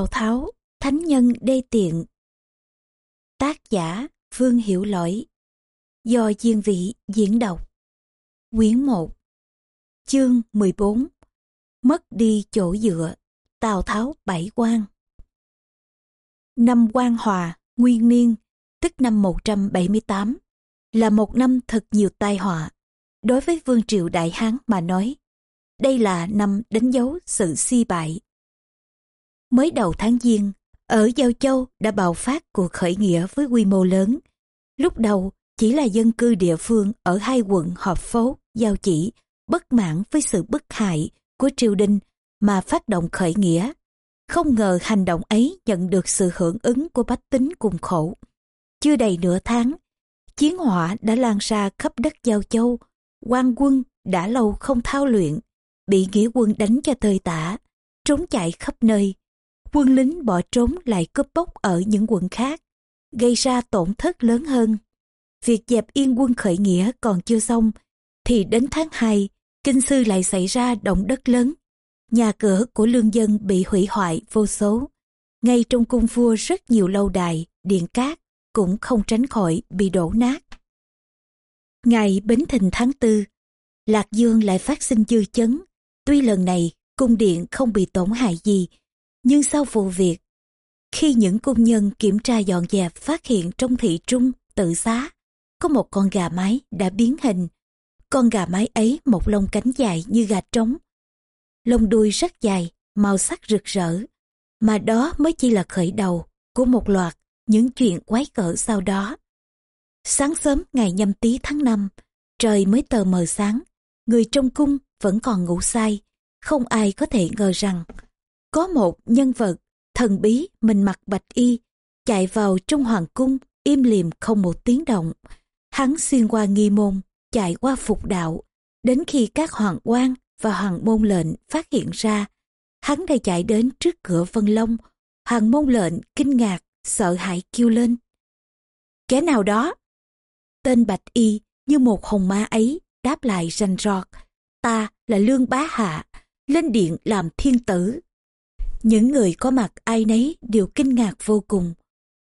Tào Tháo, Thánh Nhân Đê Tiện. Tác giả Vương Hiểu Lỗi. Do Diên Vị diễn đọc. Quyển 1 Chương 14 Mất đi chỗ dựa Tào Tháo Bảy quan. Năm quan hòa, nguyên niên, tức năm 178, là một năm thật nhiều tai họa. Đối với Vương Triều Đại Hán mà nói, đây là năm đánh dấu sự suy bại. Mới đầu tháng Giêng, ở Giao Châu đã bạo phát cuộc khởi nghĩa với quy mô lớn. Lúc đầu chỉ là dân cư địa phương ở hai quận Họp Phố, Giao Chỉ, bất mãn với sự bức hại của triều đình mà phát động khởi nghĩa. Không ngờ hành động ấy nhận được sự hưởng ứng của bách tính cùng khổ. Chưa đầy nửa tháng, chiến hỏa đã lan ra khắp đất Giao Châu, quan quân đã lâu không thao luyện, bị nghĩa quân đánh cho tơi tả, trốn chạy khắp nơi, quân lính bỏ trốn lại cướp bóc ở những quận khác, gây ra tổn thất lớn hơn. Việc dẹp yên quân khởi nghĩa còn chưa xong, thì đến tháng 2, Kinh Sư lại xảy ra động đất lớn. Nhà cửa của lương dân bị hủy hoại vô số. Ngay trong cung vua rất nhiều lâu đài, điện cát cũng không tránh khỏi bị đổ nát. Ngày Bính Thìn tháng 4, Lạc Dương lại phát sinh dư chấn. Tuy lần này cung điện không bị tổn hại gì, nhưng sau vụ việc, khi những công nhân kiểm tra dọn dẹp phát hiện trong thị trung, tự xá, có một con gà mái đã biến hình. Con gà mái ấy một lông cánh dài như gà trống. Lông đuôi rất dài, màu sắc rực rỡ. Mà đó mới chỉ là khởi đầu của một loạt những chuyện quái cỡ sau đó. Sáng sớm ngày nhâm tý tháng 5, trời mới tờ mờ sáng, người trong cung vẫn còn ngủ say, không ai có thể ngờ rằng có một nhân vật thần bí mình mặc bạch y, chạy vào trong hoàng cung, im lìm không một tiếng động. Hắn xuyên qua nghi môn, chạy qua phục đạo. Đến khi các hoàng quan và hoàng môn lệnh phát hiện ra, hắn đã chạy đến trước cửa vân long. Hoàng môn lệnh kinh ngạc, sợ hãi kêu lên. Kẻ nào đó? Tên bạch y như một hồng ma ấy đáp lại rành rọt. Ta là lương bá hạ, lên điện làm thiên tử những người có mặt ai nấy đều kinh ngạc vô cùng.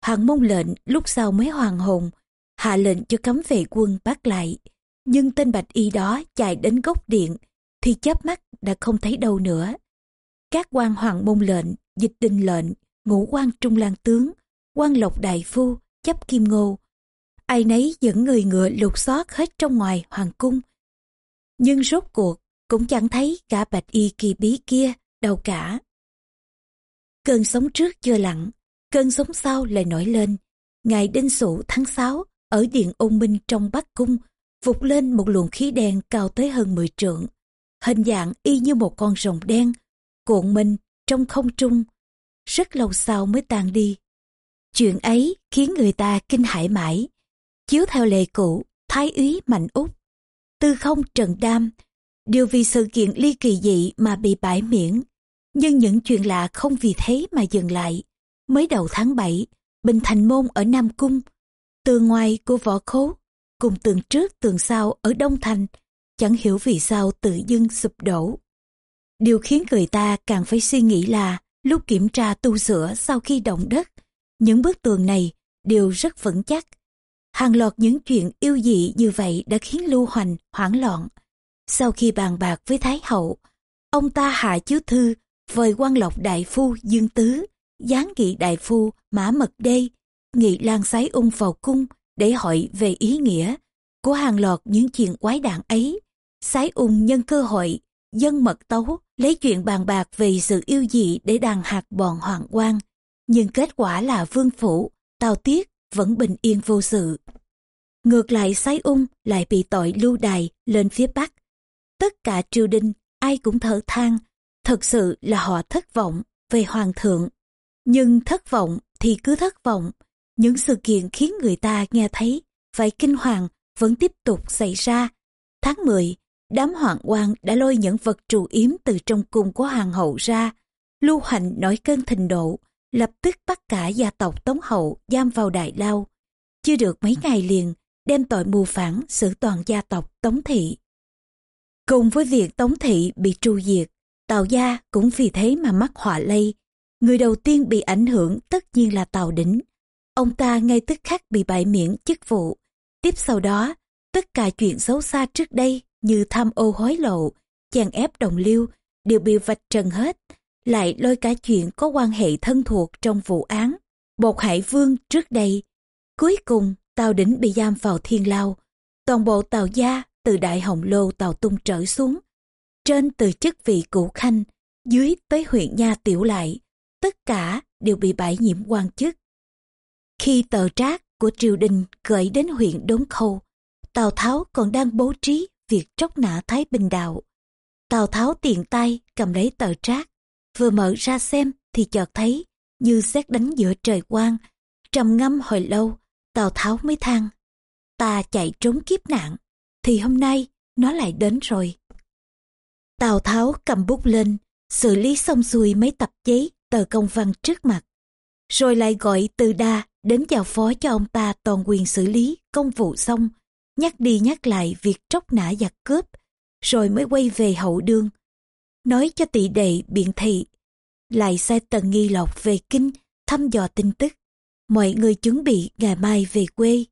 Hoàng môn lệnh lúc sau mới hoàng hồn, hạ lệnh cho cấm vệ quân bắt lại. Nhưng tên bạch y đó chạy đến gốc điện, thì chớp mắt đã không thấy đâu nữa. Các quan hoàng môn lệnh, dịch đình lệnh, ngũ quan trung lang tướng, quan lộc đại phu, chấp kim ngô. Ai nấy dẫn người ngựa lục xót hết trong ngoài hoàng cung. Nhưng rốt cuộc cũng chẳng thấy cả bạch y kỳ bí kia đâu cả. Cơn sóng trước chưa lặng, cơn sóng sau lại nổi lên. Ngày đinh sủ tháng 6, ở điện ôn minh trong Bắc Cung, vụt lên một luồng khí đen cao tới hơn 10 trượng. Hình dạng y như một con rồng đen, cuộn mình trong không trung. Rất lâu sau mới tan đi. Chuyện ấy khiến người ta kinh hãi mãi. Chiếu theo lệ cũ, Thái úy Mạnh Úc, Tư không Trần Đam, đều vì sự kiện ly kỳ dị mà bị bãi miễn nhưng những chuyện lạ không vì thế mà dừng lại. Mới đầu tháng 7, Bình Thành Môn ở Nam Cung, tường ngoài của võ khố, cùng tường trước tường sau ở Đông Thành, chẳng hiểu vì sao tự dưng sụp đổ. Điều khiến người ta càng phải suy nghĩ là lúc kiểm tra tu sửa sau khi động đất, những bức tường này đều rất vững chắc. Hàng loạt những chuyện yêu dị như vậy đã khiến Lưu Hoành hoảng loạn. Sau khi bàn bạc với Thái Hậu, ông ta hạ chiếu thư vời quan lộc đại phu dương tứ, giáng nghị đại phu mã mật đê, nghị lan sái ung vào cung để hỏi về ý nghĩa của hàng loạt những chuyện quái đản ấy. Sái ung nhân cơ hội, dân mật tấu, lấy chuyện bàn bạc về sự yêu dị để đàn hạt bọn hoàng quan nhưng kết quả là vương phủ tào tiết, vẫn bình yên vô sự. Ngược lại, sái ung lại bị tội lưu đài lên phía bắc. Tất cả triều đình, ai cũng thở than Thật sự là họ thất vọng về hoàng thượng. Nhưng thất vọng thì cứ thất vọng. Những sự kiện khiến người ta nghe thấy phải kinh hoàng vẫn tiếp tục xảy ra. Tháng 10, đám hoàng quan đã lôi những vật trù yếm từ trong cung của hoàng hậu ra. Lưu Hạnh nổi cơn thịnh độ, lập tức bắt cả gia tộc Tống Hậu giam vào đại lao. Chưa được mấy ngày liền, đem tội mù phản xử toàn gia tộc Tống Thị. Cùng với việc Tống Thị bị tru diệt, Tào gia cũng vì thế mà mắc họa lây. Người đầu tiên bị ảnh hưởng tất nhiên là Tào Đỉnh. Ông ta ngay tức khắc bị bãi miễn chức vụ. Tiếp sau đó, tất cả chuyện xấu xa trước đây như tham ô hối lộ, chèn ép đồng liêu đều bị vạch trần hết. Lại lôi cả chuyện có quan hệ thân thuộc trong vụ án. Bột Hải Vương trước đây. Cuối cùng, Tào Đỉnh bị giam vào thiên lao. Toàn bộ Tào Gia từ Đại Hồng Lô Tào Tung trở xuống. Trên từ chức vị cũ khanh, dưới tới huyện Nha Tiểu Lại, tất cả đều bị bãi nhiệm quan chức. Khi tờ trác của triều đình gửi đến huyện Đốn Khâu, Tào Tháo còn đang bố trí việc tróc nã Thái Bình Đạo. Tào Tháo tiện tay cầm lấy tờ trác, vừa mở ra xem thì chợt thấy như xét đánh giữa trời quang. Trầm ngâm hồi lâu, Tào Tháo mới than. Ta chạy trốn kiếp nạn, thì hôm nay nó lại đến rồi. Tào Tháo cầm bút lên, xử lý xong xuôi mấy tập giấy tờ công văn trước mặt. Rồi lại gọi từ đa đến chào phó cho ông ta toàn quyền xử lý công vụ xong, nhắc đi nhắc lại việc tróc nã giặc cướp, rồi mới quay về hậu đương. Nói cho tỷ đệ biện thị, lại sai tần nghi lộc về kinh thăm dò tin tức. Mọi người chuẩn bị ngày mai về quê.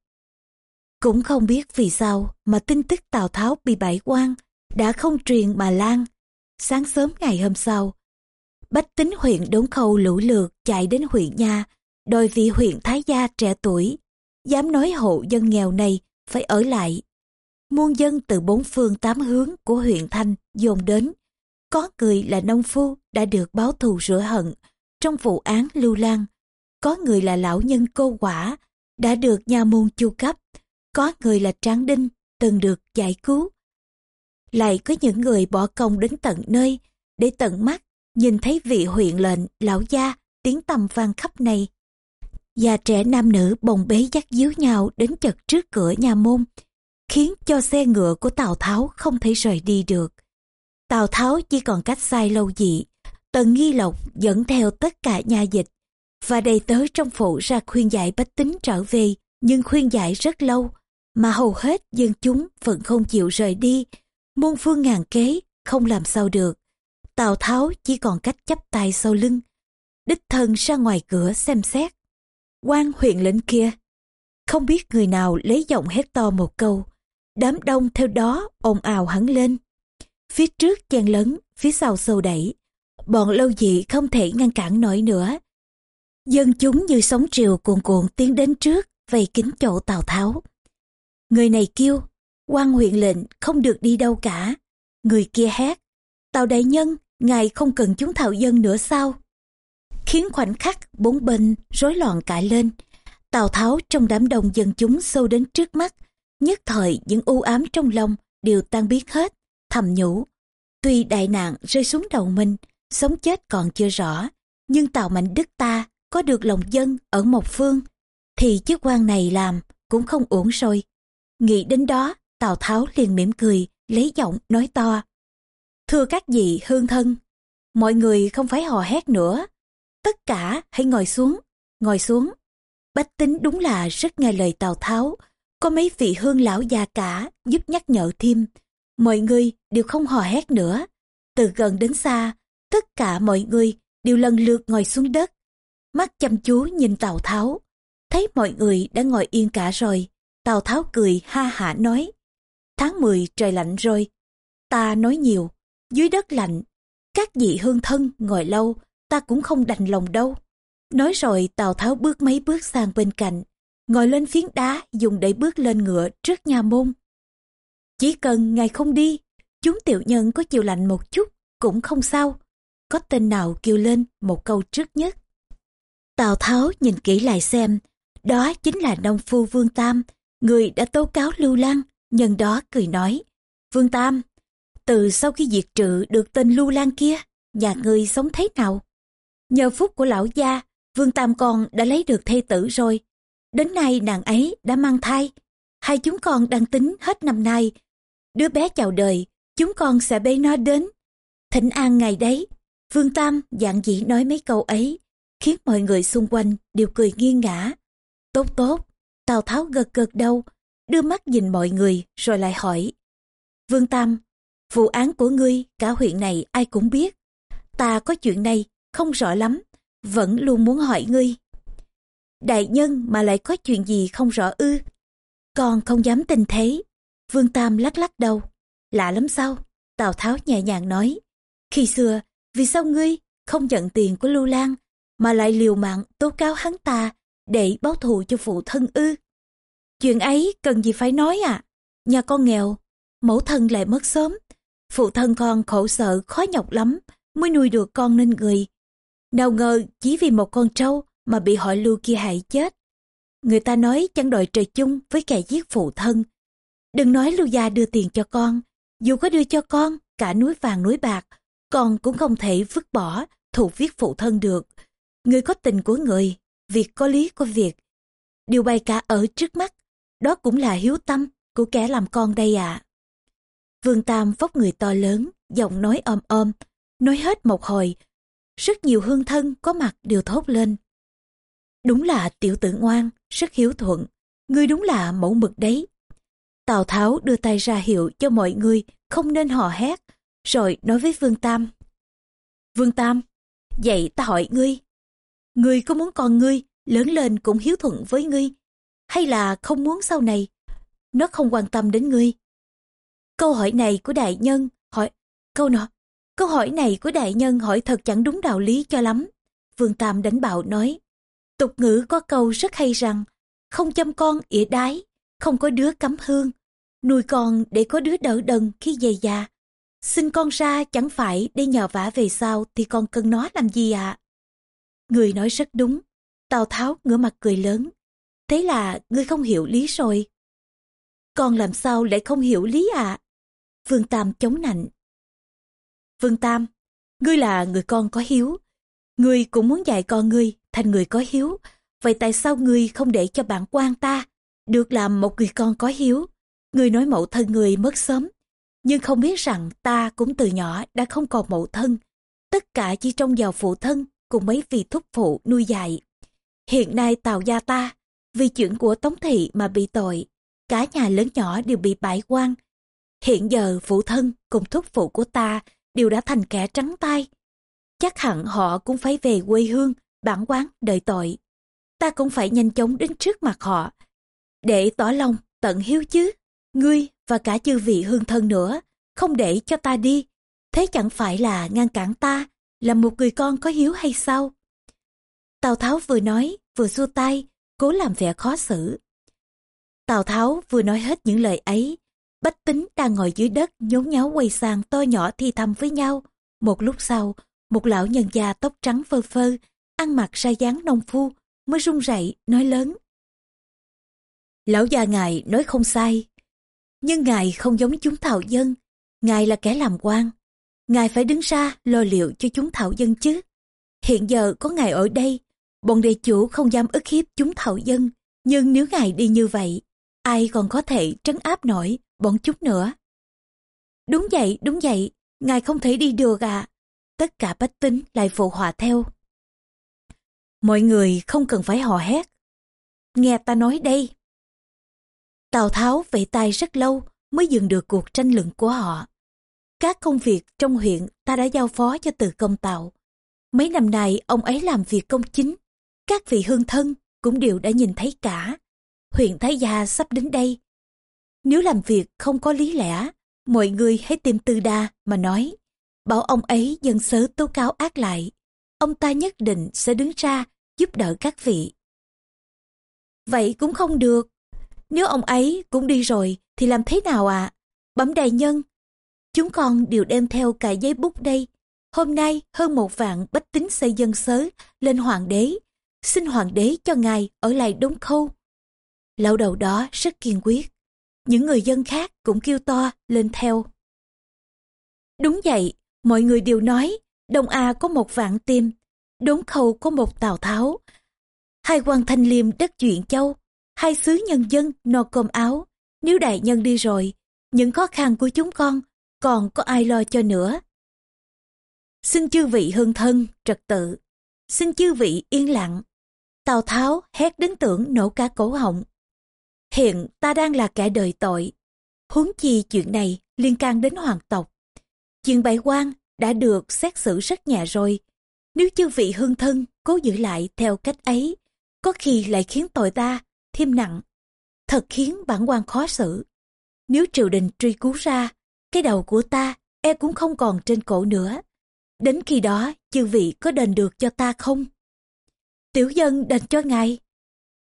Cũng không biết vì sao mà tin tức Tào Tháo bị bãi quan đã không truyền mà lan. Sáng sớm ngày hôm sau, Bách tính huyện đống khâu lũ lượt chạy đến huyện nhà đòi vị huyện Thái Gia trẻ tuổi, dám nói hộ dân nghèo này phải ở lại. Muôn dân từ bốn phương tám hướng của huyện Thanh dồn đến. Có người là nông phu đã được báo thù rửa hận trong vụ án lưu lan. Có người là lão nhân cô quả đã được nhà môn chu cấp. Có người là tráng đinh từng được giải cứu. Lại có những người bỏ công đến tận nơi, để tận mắt, nhìn thấy vị huyện lệnh, lão gia, tiếng tầm vang khắp này. Già trẻ nam nữ bồng bế dắt díu nhau đến chật trước cửa nhà môn, khiến cho xe ngựa của tào tháo không thể rời đi được. Tào tháo chỉ còn cách sai lâu dị, tần nghi lộc dẫn theo tất cả nhà dịch, và đầy tớ trong phủ ra khuyên giải bách tính trở về, nhưng khuyên giải rất lâu, mà hầu hết dân chúng vẫn không chịu rời đi muôn phương ngàn kế không làm sao được Tào Tháo chỉ còn cách chấp tay sau lưng, đích thân ra ngoài cửa xem xét. quan huyện lệnh kia, không biết người nào lấy giọng hét to một câu, đám đông theo đó ồn ào hẳn lên. Phía trước chen lấn, phía sau sâu đẩy, bọn lâu dị không thể ngăn cản nổi nữa. Dân chúng như sóng triều cuồn cuộn tiến đến trước, vây kín chỗ Tào Tháo. Người này kêu, quan huyện lệnh không được đi đâu cả. Người kia hét, Tào đại nhân, ngài không cần chúng thảo dân nữa sao? Khiến khoảnh khắc bốn bên rối loạn cả lên. Tào Tháo trong đám đông dân chúng sâu đến trước mắt, nhất thời những u ám trong lòng đều tan biến hết, thầm nhủ. Tuy đại nạn rơi xuống đầu mình, sống chết còn chưa rõ, nhưng Tào Mạnh Đức ta có được lòng dân ở một phương, thì chức quan này làm cũng không uổng rồi. Nghĩ đến đó, Tào Tháo liền mỉm cười, lấy giọng nói to. Thưa các vị hương thân, mọi người không phải hò hét nữa. Tất cả hãy ngồi xuống, ngồi xuống. Bách tính đúng là rất nghe lời Tào Tháo. Có mấy vị hương lão già cả giúp nhắc nhở thêm. Mọi người đều không hò hét nữa. Từ gần đến xa, tất cả mọi người đều lần lượt ngồi xuống đất. Mắt chăm chú nhìn Tào Tháo. Thấy mọi người đã ngồi yên cả rồi. Tào Tháo cười ha hả nói. Tháng 10 trời lạnh rồi. Ta nói nhiều, dưới đất lạnh, các vị hương thân ngồi lâu, ta cũng không đành lòng đâu. Nói rồi Tào Tháo bước mấy bước sang bên cạnh, ngồi lên phiến đá dùng để bước lên ngựa trước nhà môn. Chỉ cần ngài không đi, chúng tiểu nhân có chịu lạnh một chút, cũng không sao. Có tên nào kêu lên một câu trước nhất. Tào Tháo nhìn kỹ lại xem, đó chính là Đông phu Vương Tam, người đã tố cáo Lưu Lan nhân đó cười nói. Vương Tam, từ sau khi diệt trự được tên Lưu Lan kia, nhà ngươi sống thế nào? Nhờ phúc của lão gia, Vương Tam Con đã lấy được thê tử rồi. Đến nay nàng ấy đã mang thai. Hai chúng con đang tính hết năm nay. Đứa bé chào đời, chúng con sẽ bế nó đến. Thịnh an ngày đấy. Vương Tam dạng dĩ nói mấy câu ấy, khiến mọi người xung quanh đều cười nghiêng ngã. Tốt tốt, Tào Tháo gật gật đầu, đưa mắt nhìn mọi người rồi lại hỏi. Vương Tam Vụ án của ngươi, cả huyện này ai cũng biết. Ta có chuyện này, không rõ lắm. vẫn luôn muốn hỏi ngươi. Đại nhân mà lại có chuyện gì không rõ ư? Con không dám tin thế. Vương Tam lắc lắc đầu. Lạ lắm sao? Tào Tháo nhẹ nhàng nói. Khi xưa, vì sao ngươi không nhận tiền của Lưu Lan mà lại liều mạng tố cáo hắn ta để báo thù cho phụ thân ư? Chuyện ấy cần gì phải nói à? Nhà con nghèo, mẫu thân lại mất sớm. Phụ thân con khổ sở khó nhọc lắm mới nuôi được con nên người. Nào ngờ chỉ vì một con trâu mà bị họ lưu kia hại chết. Người ta nói chẳng đòi trời chung với kẻ giết phụ thân. Đừng nói lưu gia đưa tiền cho con, dù có đưa cho con cả núi vàng núi bạc, con cũng không thể vứt bỏ thù viết phụ thân được. Người có tình của người, việc có lý của việc. Điều bày cả ở trước mắt, đó cũng là hiếu tâm của kẻ làm con đây ạ. À. Vương Tam vóc người to lớn, giọng nói ôm ôm, nói hết một hồi. Rất nhiều hương thân có mặt đều thốt lên. Đúng là tiểu tử ngoan, rất hiếu thuận. Ngươi đúng là mẫu mực đấy. Tào Tháo đưa tay ra hiệu cho mọi người không nên hò hét, rồi nói với Vương Tam. Vương Tam, vậy ta hỏi ngươi. Ngươi có muốn con ngươi lớn lên cũng hiếu thuận với ngươi, hay là không muốn sau này, nó không quan tâm đến ngươi. Câu hỏi này của đại nhân hỏi, câu nọ, câu hỏi này của đại nhân hỏi thật chẳng đúng đạo lý cho lắm. Vương Tam đánh bạo nói, tục ngữ có câu rất hay rằng, không chăm con ỉa đái, không có đứa cắm hương, nuôi con để có đứa đỡ đần khi về già. xin con ra chẳng phải để nhờ vả về sau thì con cần nó làm gì ạ? À? Người nói rất đúng. Tào Tháo ngửa mặt cười lớn. Thế là ngươi không hiểu lý rồi. Con làm sao lại không hiểu lý ạ? À? Vương Tam chống nạnh. Vương Tam, ngươi là người con có hiếu. Ngươi cũng muốn dạy con ngươi thành người có hiếu. Vậy tại sao ngươi không để cho bạn quan ta được làm một người con có hiếu? Ngươi nói mẫu thân người mất sớm, nhưng không biết rằng ta cũng từ nhỏ đã không còn mẫu thân. Tất cả chỉ trong vào phụ thân cùng mấy vị thúc phụ nuôi dạy. Hiện nay tàu gia ta, vì chuyện của Tống Thị mà bị tội, cả nhà lớn nhỏ đều bị bãi quan. Hiện giờ phụ thân cùng thúc phụ của ta đều đã thành kẻ trắng tay. Chắc hẳn họ cũng phải về quê hương, bản quán đợi tội. Ta cũng phải nhanh chóng đến trước mặt họ, để tỏ lòng tận hiếu chứ. Ngươi và cả chư vị hương thân nữa, không để cho ta đi. Thế chẳng phải là ngăn cản ta, là một người con có hiếu hay sao? Tào Tháo vừa nói, vừa xua tay, cố làm vẻ khó xử. Tào Tháo vừa nói hết những lời ấy, Bách tính đang ngồi dưới đất nhốn nháo quay sang to nhỏ thi thầm với nhau. Một lúc sau, một lão nhân già tóc trắng phơ phơ, ăn mặc ra dáng nông phu, mới run rẩy nói lớn. Lão già ngài nói không sai, nhưng ngài không giống chúng thảo dân, ngài là kẻ làm quan. Ngài phải đứng ra lo liệu cho chúng thảo dân chứ. Hiện giờ có ngài ở đây, bọn đệ chủ không dám ức hiếp chúng thảo dân. Nhưng nếu ngài đi như vậy, ai còn có thể trấn áp nổi bọn chúng nữa. Đúng vậy, đúng vậy, ngài không thể đi được à. Tất cả bách tính lại phụ họa theo. Mọi người không cần phải hò hét. Nghe ta nói đây. Tào Tháo vẫy tay rất lâu mới dừng được cuộc tranh luận của họ. Các công việc trong huyện ta đã giao phó cho từ công tạo. Mấy năm nay ông ấy làm việc công chính. Các vị hương thân cũng đều đã nhìn thấy cả. Huyện Thái Gia sắp đến đây. Nếu làm việc không có lý lẽ, mọi người hãy tìm tư đa mà nói. Bảo ông ấy dân sớ tố cáo ác lại. Ông ta nhất định sẽ đứng ra giúp đỡ các vị. Vậy cũng không được. Nếu ông ấy cũng đi rồi thì làm thế nào ạ? À? Bẩm đại nhân, chúng con đều đem theo cả giấy bút đây. Hôm nay hơn một vạn bách tính xây dân sớ lên hoàng đế. Xin hoàng đế cho ngài ở lại đống khâu. Lão đầu đó rất kiên quyết. Những người dân khác cũng kêu to lên theo. Đúng vậy, mọi người đều nói Đông A có một vạn tim, đốn khâu có một tào tháo. Hai quan thanh liêm đất chuyện châu, hai xứ nhân dân no cơm áo. Nếu đại nhân đi rồi, những khó khăn của chúng con còn có ai lo cho nữa. Xin chư vị hương thân, trật tự. Xin chư vị yên lặng. Tào Tháo hét đến tưởng nổ cả cổ họng. Hiện ta đang là kẻ đời tội. Huống chi chuyện này liên can đến hoàng tộc. Chuyện bại quan đã được xét xử rất nhẹ rồi. Nếu chư vị hương thân cố giữ lại theo cách ấy, có khi lại khiến tội ta thêm nặng. Thật khiến bản quan khó xử. Nếu triều đình truy cứu ra, cái đầu của ta e cũng không còn trên cổ nữa. Đến khi đó, chư vị có đền được cho ta không? Tiểu dân đền cho ngài.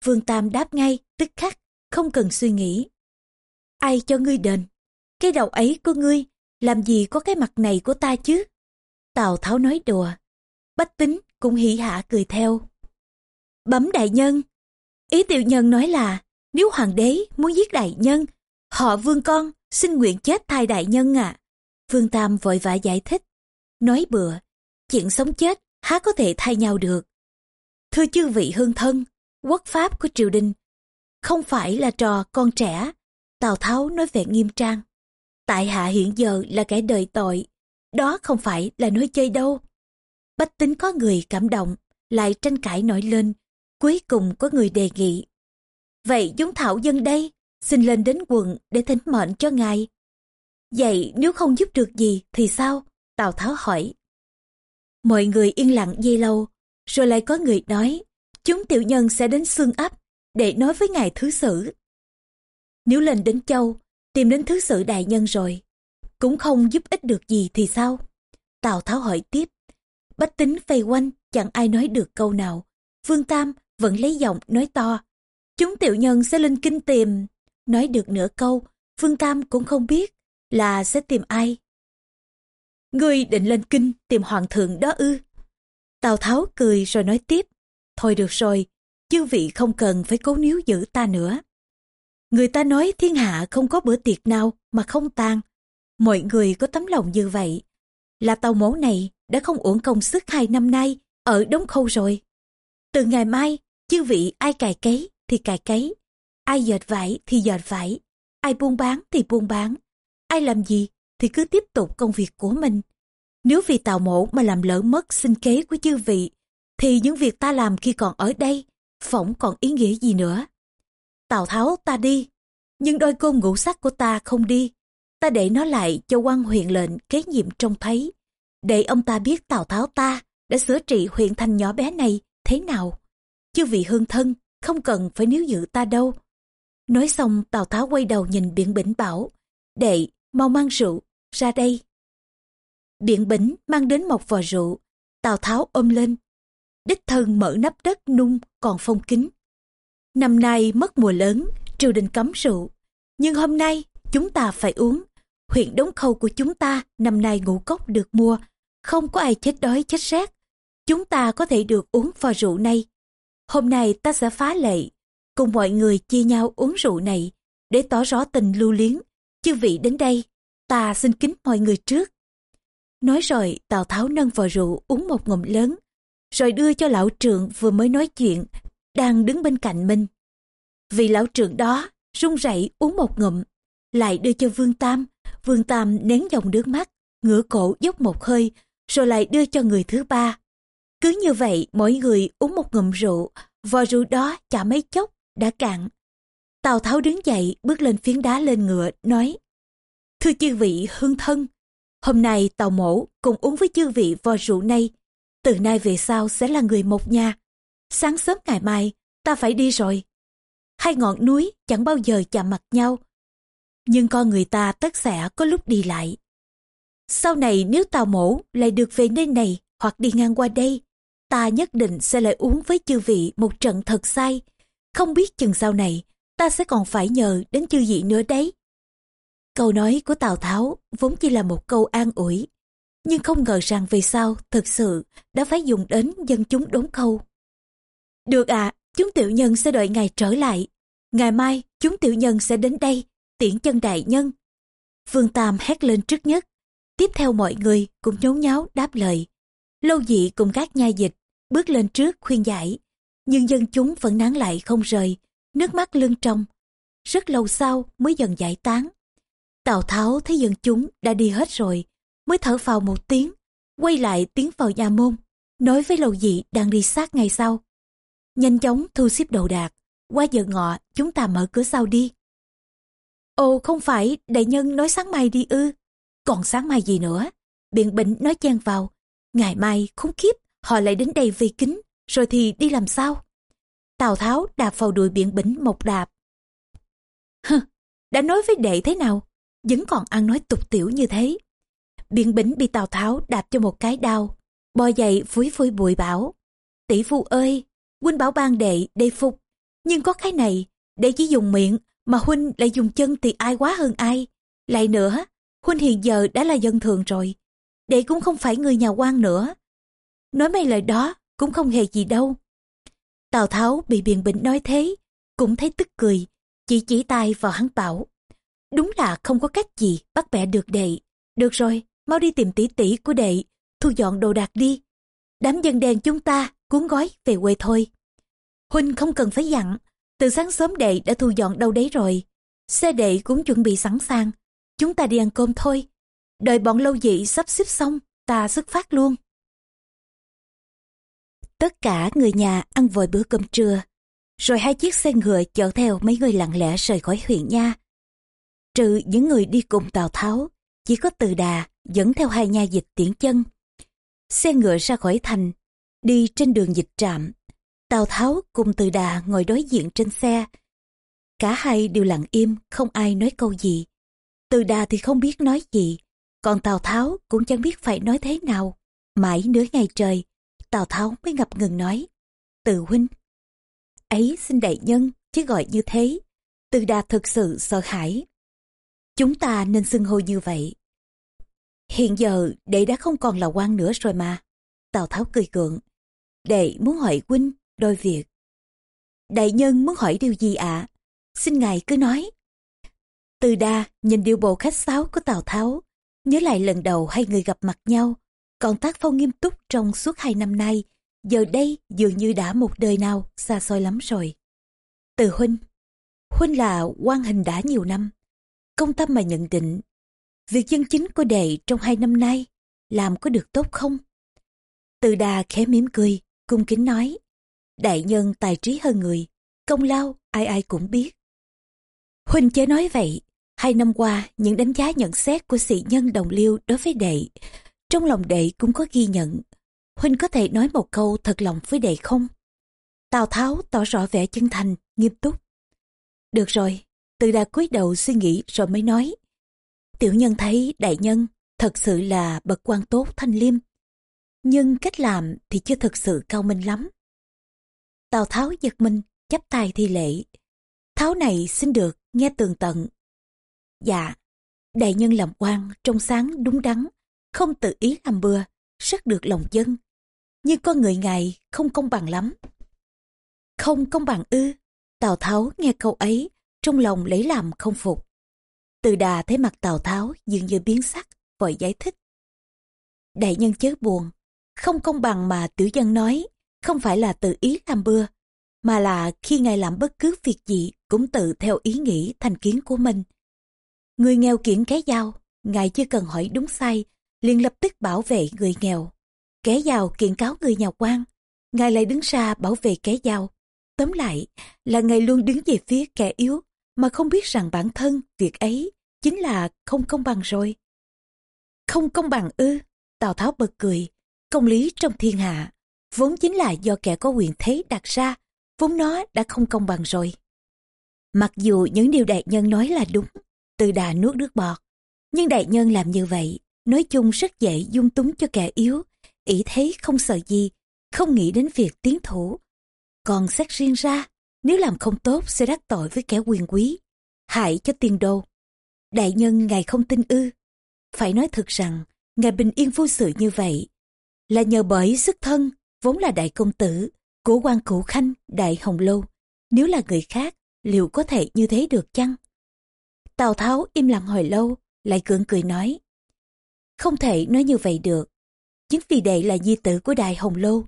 Vương Tam đáp ngay, tức khắc, không cần suy nghĩ. Ai cho ngươi đền? Cái đầu ấy của ngươi, làm gì có cái mặt này của ta chứ? Tào Tháo nói đùa. Bách tính cũng hỉ hạ cười theo. Bấm đại nhân. Ý tiểu nhân nói là, nếu hoàng đế muốn giết đại nhân, họ vương con xin nguyện chết thay đại nhân à. Vương Tam vội vã giải thích. Nói bừa, chuyện sống chết há có thể thay nhau được. Thưa chư vị hương thân, quốc pháp của triều đình không phải là trò con trẻ. Tào Tháo nói vẻ nghiêm trang. Tại hạ hiện giờ là kẻ đời tội, đó không phải là nói chơi đâu. Bách tính có người cảm động, lại tranh cãi nổi lên, cuối cùng có người đề nghị. Vậy chúng thảo dân đây, xin lên đến quận để thỉnh mệnh cho ngài. Vậy nếu không giúp được gì thì sao? Tào Tháo hỏi. Mọi người yên lặng dây lâu, rồi lại có người nói, chúng tiểu nhân sẽ đến xương ấp để nói với ngài thứ sử. Nếu lên đến châu, tìm đến thứ sử đại nhân rồi, cũng không giúp ích được gì thì sao? Tào Tháo hỏi tiếp. Bách tính vây quanh, chẳng ai nói được câu nào. Vương Tam vẫn lấy giọng nói to. Chúng tiểu nhân sẽ lên kinh tìm. Nói được nửa câu, Vương Tam cũng không biết là sẽ tìm ai. Ngươi định lên kinh tìm hoàng thượng đó ư. Tào Tháo cười rồi nói tiếp. Thôi được rồi, chư vị không cần phải cố níu giữ ta nữa. Người ta nói thiên hạ không có bữa tiệc nào mà không tan. Mọi người có tấm lòng như vậy. Là tàu mẫu này đã không uổng công sức hai năm nay ở đống khâu rồi. Từ ngày mai, chư vị ai cài cấy thì cài cấy, ai dệt vải thì dệt vải, ai buôn bán thì buôn bán, ai làm gì thì cứ tiếp tục công việc của mình. Nếu vì tàu mổ mà làm lỡ mất sinh kế của chư vị, thì những việc ta làm khi còn ở đây, phỏng còn ý nghĩa gì nữa. Tào Tháo ta đi, nhưng đôi côn ngũ sắc của ta không đi. Ta để nó lại cho quan huyện lệnh kế nhiệm trông thấy, để ông ta biết Tào Tháo ta đã sửa trị huyện thành nhỏ bé này thế nào. chư vị hương thân không cần phải níu giữ ta đâu. Nói xong Tào Tháo quay đầu nhìn biển Bỉnh bảo, đệ, mau mang rượu, ra đây. Biện Bỉnh mang đến một vò rượu, Tào Tháo ôm lên. Đích thân mở nắp đất nung còn phong kính. Năm nay mất mùa lớn, triều đình cấm rượu. Nhưng hôm nay chúng ta phải uống. Huyện đống khâu của chúng ta năm nay ngũ cốc được mua. Không có ai chết đói chết rét. Chúng ta có thể được uống vò rượu này. Hôm nay ta sẽ phá lệ. Cùng mọi người chia nhau uống rượu này. Để tỏ rõ tình lưu liếng. Chư vị đến đây. Ta xin kính mọi người trước. Nói rồi Tào Tháo nâng vò rượu uống một ngụm lớn. Rồi đưa cho lão trượng vừa mới nói chuyện đang đứng bên cạnh mình. vì lão trưởng đó run rẩy uống một ngụm, lại đưa cho Vương Tam. Vương Tam nén dòng nước mắt, ngửa cổ dốc một hơi, rồi lại đưa cho người thứ ba. Cứ như vậy, mỗi người uống một ngụm rượu, vò rượu đó chả mấy chốc, đã cạn. Tào Tháo đứng dậy, bước lên phiến đá lên ngựa, nói Thưa chư vị hương thân, hôm nay tàu Mổ cùng uống với chư vị vò rượu này, từ nay về sau sẽ là người một nhà sáng sớm ngày mai ta phải đi rồi. Hai ngọn núi chẳng bao giờ chạm mặt nhau, nhưng con người ta tất sẽ có lúc đi lại. Sau này nếu tàu mổ lại được về nơi này hoặc đi ngang qua đây, ta nhất định sẽ lại uống với chư vị một trận thật say. Không biết chừng sau này, ta sẽ còn phải nhờ đến chư vị nữa đấy. Câu nói của Tào Tháo vốn chỉ là một câu an ủi, nhưng không ngờ rằng về sau thực sự đã phải dùng đến dân chúng đốn câu. Được ạ, chúng tiểu nhân sẽ đợi ngài trở lại. Ngày mai, chúng tiểu nhân sẽ đến đây, tiễn chân đại nhân. Vương Tam hét lên trước nhất. Tiếp theo mọi người cũng nhốn nháo đáp lời. Lâu dị cùng các nha dịch, bước lên trước khuyên giải. Nhưng dân chúng vẫn nán lại không rời, nước mắt lưng trong. Rất lâu sau mới dần giải tán. Tào Tháo thấy dân chúng đã đi hết rồi, mới thở phào một tiếng, quay lại tiến vào nhà môn, nói với lầu Dị đang đi sát ngày sau nhanh chóng thu xếp đồ đạc qua giờ ngọ chúng ta mở cửa sau đi ồ không phải đại nhân nói sáng mai đi ư còn sáng mai gì nữa biện bệnh nói chen vào ngày mai khốn kiếp họ lại đến đây vì kính rồi thì đi làm sao? Tào Tháo đạp vào đùi biện bỉnh một đạp. Hừ, đã nói với đệ thế nào? Vẫn còn ăn nói tục tiểu như thế. Biện bỉnh bị Tào Tháo đạp cho một cái đau. Bò dậy phúi phúi bụi bảo. Tỷ phu ơi, huynh bảo ban đệ, đệ phục. Nhưng có cái này, đệ chỉ dùng miệng, mà huynh lại dùng chân thì ai quá hơn ai. Lại nữa, huynh hiện giờ đã là dân thường rồi. Đệ cũng không phải người nhà quan nữa. Nói mấy lời đó cũng không hề gì đâu. Tào Tháo bị biện bỉnh nói thế, cũng thấy tức cười, chỉ chỉ tay vào hắn bảo. Đúng là không có cách gì bắt bẻ được đệ. Được rồi, mau đi tìm tỷ tỷ của đệ, thu dọn đồ đạc đi. Đám dân đèn chúng ta cuốn gói về quê thôi. Huynh không cần phải dặn, từ sáng sớm đệ đã thu dọn đâu đấy rồi. Xe đệ cũng chuẩn bị sẵn sàng, chúng ta đi ăn cơm thôi. Đợi bọn lâu dị sắp xếp xong, ta xuất phát luôn. Tất cả người nhà ăn vội bữa cơm trưa, rồi hai chiếc xe ngựa chở theo mấy người lặng lẽ rời khỏi huyện nha. Trừ những người đi cùng Tào Tháo, chỉ có từ đà dẫn theo hai nha dịch tiễn chân. Xe ngựa ra khỏi thành, đi trên đường dịch trạm. Tào Tháo cùng từ đà ngồi đối diện trên xe. Cả hai đều lặng im, không ai nói câu gì. Từ đà thì không biết nói gì, còn Tào Tháo cũng chẳng biết phải nói thế nào. Mãi nửa ngày trời, Tào Tháo mới ngập ngừng nói. Từ huynh. Ấy xin đại nhân, chứ gọi như thế. Từ đà thực sự sợ hãi. Chúng ta nên xưng hô như vậy. Hiện giờ đệ đã không còn là quan nữa rồi mà. Tào Tháo cười gượng. Đệ muốn hỏi huynh đôi việc. Đại nhân muốn hỏi điều gì ạ? Xin ngài cứ nói. Từ đa nhìn điều bộ khách sáo của Tào Tháo, nhớ lại lần đầu hai người gặp mặt nhau, còn tác phong nghiêm túc trong suốt hai năm nay, giờ đây dường như đã một đời nào xa xôi lắm rồi. Từ huynh, huynh là quan hình đã nhiều năm, công tâm mà nhận định, việc dân chính của đệ trong hai năm nay làm có được tốt không? Từ đà khẽ mỉm cười, cung kính nói, đại nhân tài trí hơn người, công lao ai ai cũng biết. Huynh chớ nói vậy, hai năm qua những đánh giá nhận xét của sĩ nhân đồng liêu đối với đệ, trong lòng đệ cũng có ghi nhận. Huynh có thể nói một câu thật lòng với đệ không? Tào Tháo tỏ rõ vẻ chân thành, nghiêm túc. Được rồi, từ đà cúi đầu suy nghĩ rồi mới nói. Tiểu nhân thấy đại nhân thật sự là bậc quan tốt thanh liêm. Nhưng cách làm thì chưa thực sự cao minh lắm. Tào Tháo giật mình, chắp tay thi lễ. Tháo này xin được, nghe tường tận. Dạ, đại nhân làm quan, trong sáng, đúng đắn, không tự ý làm bừa, rất được lòng dân. Nhưng con người ngài không công bằng lắm. Không công bằng ư, Tào Tháo nghe câu ấy, trong lòng lấy làm không phục. Từ đà thấy mặt Tào Tháo dường như biến sắc, vội giải thích. Đại nhân chớ buồn, không công bằng mà tiểu dân nói, không phải là tự ý làm bừa, mà là khi ngài làm bất cứ việc gì cũng tự theo ý nghĩ thành kiến của mình. Người nghèo kiện cái dao, ngài chưa cần hỏi đúng sai, liền lập tức bảo vệ người nghèo. Kẻ giàu kiện cáo người nhà quan, ngài lại đứng ra bảo vệ kẻ giàu. Tóm lại là ngài luôn đứng về phía kẻ yếu, mà không biết rằng bản thân việc ấy chính là không công bằng rồi. Không công bằng ư, Tào Tháo bật cười, công lý trong thiên hạ, vốn chính là do kẻ có quyền thế đặt ra, vốn nó đã không công bằng rồi. Mặc dù những điều đại nhân nói là đúng, từ đà nuốt nước bọt, nhưng đại nhân làm như vậy, nói chung rất dễ dung túng cho kẻ yếu, ý thế không sợ gì, không nghĩ đến việc tiến thủ. Còn xét riêng ra, nếu làm không tốt sẽ đắc tội với kẻ quyền quý, hại cho tiền đô. Đại nhân ngài không tin ư. Phải nói thật rằng, ngài bình yên vô sự như vậy, là nhờ bởi sức thân, vốn là đại công tử, của quan cụ khanh, đại hồng lâu. Nếu là người khác, liệu có thể như thế được chăng? Tào Tháo im lặng hồi lâu, lại cưỡng cười nói. Không thể nói như vậy được. Chính vì đệ là di tử của Đại Hồng lâu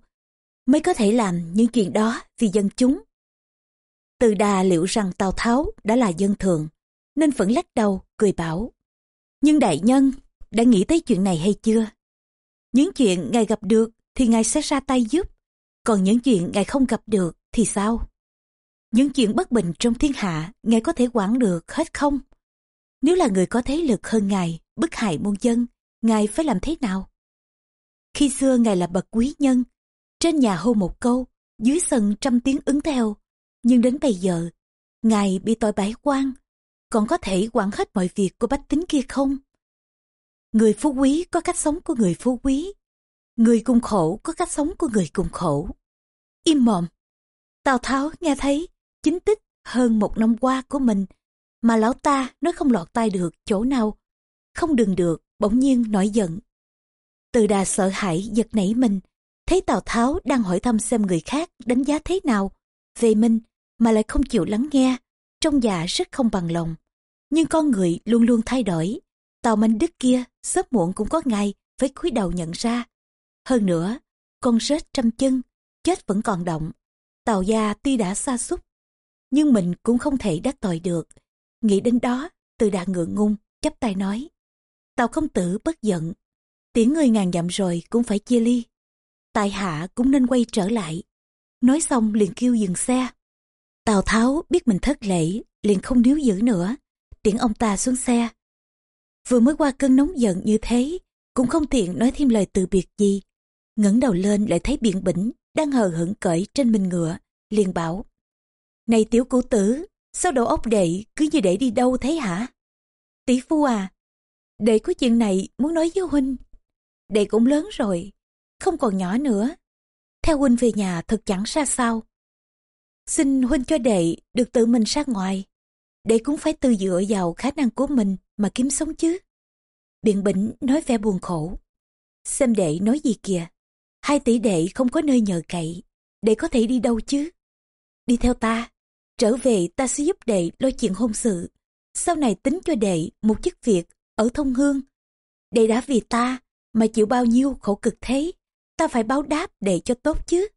mới có thể làm những chuyện đó vì dân chúng. Từ đà liệu rằng Tào Tháo đã là dân thường, nên vẫn lắc đầu, cười bảo. Nhưng đại nhân, đã nghĩ tới chuyện này hay chưa? Những chuyện ngài gặp được thì ngài sẽ ra tay giúp, còn những chuyện ngài không gặp được thì sao? Những chuyện bất bình trong thiên hạ ngài có thể quản được hết không? Nếu là người có thế lực hơn ngài, bức hại muôn dân, ngài phải làm thế nào? Khi xưa ngài là bậc quý nhân, Trên nhà hô một câu, dưới sân trăm tiếng ứng theo. Nhưng đến bây giờ, ngài bị tội bãi quan, còn có thể quản hết mọi việc của bách tính kia không? Người phú quý có cách sống của người phú quý. Người cùng khổ có cách sống của người cùng khổ. Im mồm. Tào Tháo nghe thấy chính tích hơn một năm qua của mình mà lão ta nói không lọt tai được chỗ nào. Không đừng được, bỗng nhiên nổi giận. Từ đà sợ hãi giật nảy mình, thấy Tào Tháo đang hỏi thăm xem người khác đánh giá thế nào về mình mà lại không chịu lắng nghe, trong dạ rất không bằng lòng. Nhưng con người luôn luôn thay đổi, Tào manh Đức kia sớm muộn cũng có ngày phải cúi đầu nhận ra. Hơn nữa, con rết trăm chân, chết vẫn còn động. Tào gia tuy đã xa xúc, nhưng mình cũng không thể đắc tội được. Nghĩ đến đó, từ đà ngượng ngung, chắp tay nói. Tào công tử bất giận, tiễn người ngàn dặm rồi cũng phải chia ly. Tại hạ cũng nên quay trở lại. Nói xong liền kêu dừng xe. Tào Tháo biết mình thất lễ, liền không níu giữ nữa, tiễn ông ta xuống xe. Vừa mới qua cơn nóng giận như thế, cũng không tiện nói thêm lời từ biệt gì. ngẩng đầu lên lại thấy biện bỉnh đang hờ hững cởi trên mình ngựa, liền bảo. Này tiểu cũ tử, sao đầu ốc đệ cứ như để đi đâu thế hả? Tỷ phu à, đệ có chuyện này muốn nói với huynh. Đệ cũng lớn rồi, không còn nhỏ nữa. Theo huynh về nhà thật chẳng xa sao. Xin huynh cho đệ được tự mình ra ngoài. Đệ cũng phải tự dựa vào khả năng của mình mà kiếm sống chứ. Biện bỉnh nói vẻ buồn khổ. Xem đệ nói gì kìa. Hai tỷ đệ không có nơi nhờ cậy. Đệ có thể đi đâu chứ? Đi theo ta. Trở về ta sẽ giúp đệ lo chuyện hôn sự. Sau này tính cho đệ một chức việc ở thông hương. Đệ đã vì ta mà chịu bao nhiêu khổ cực thế. Ta phải báo đáp đệ cho tốt chứ.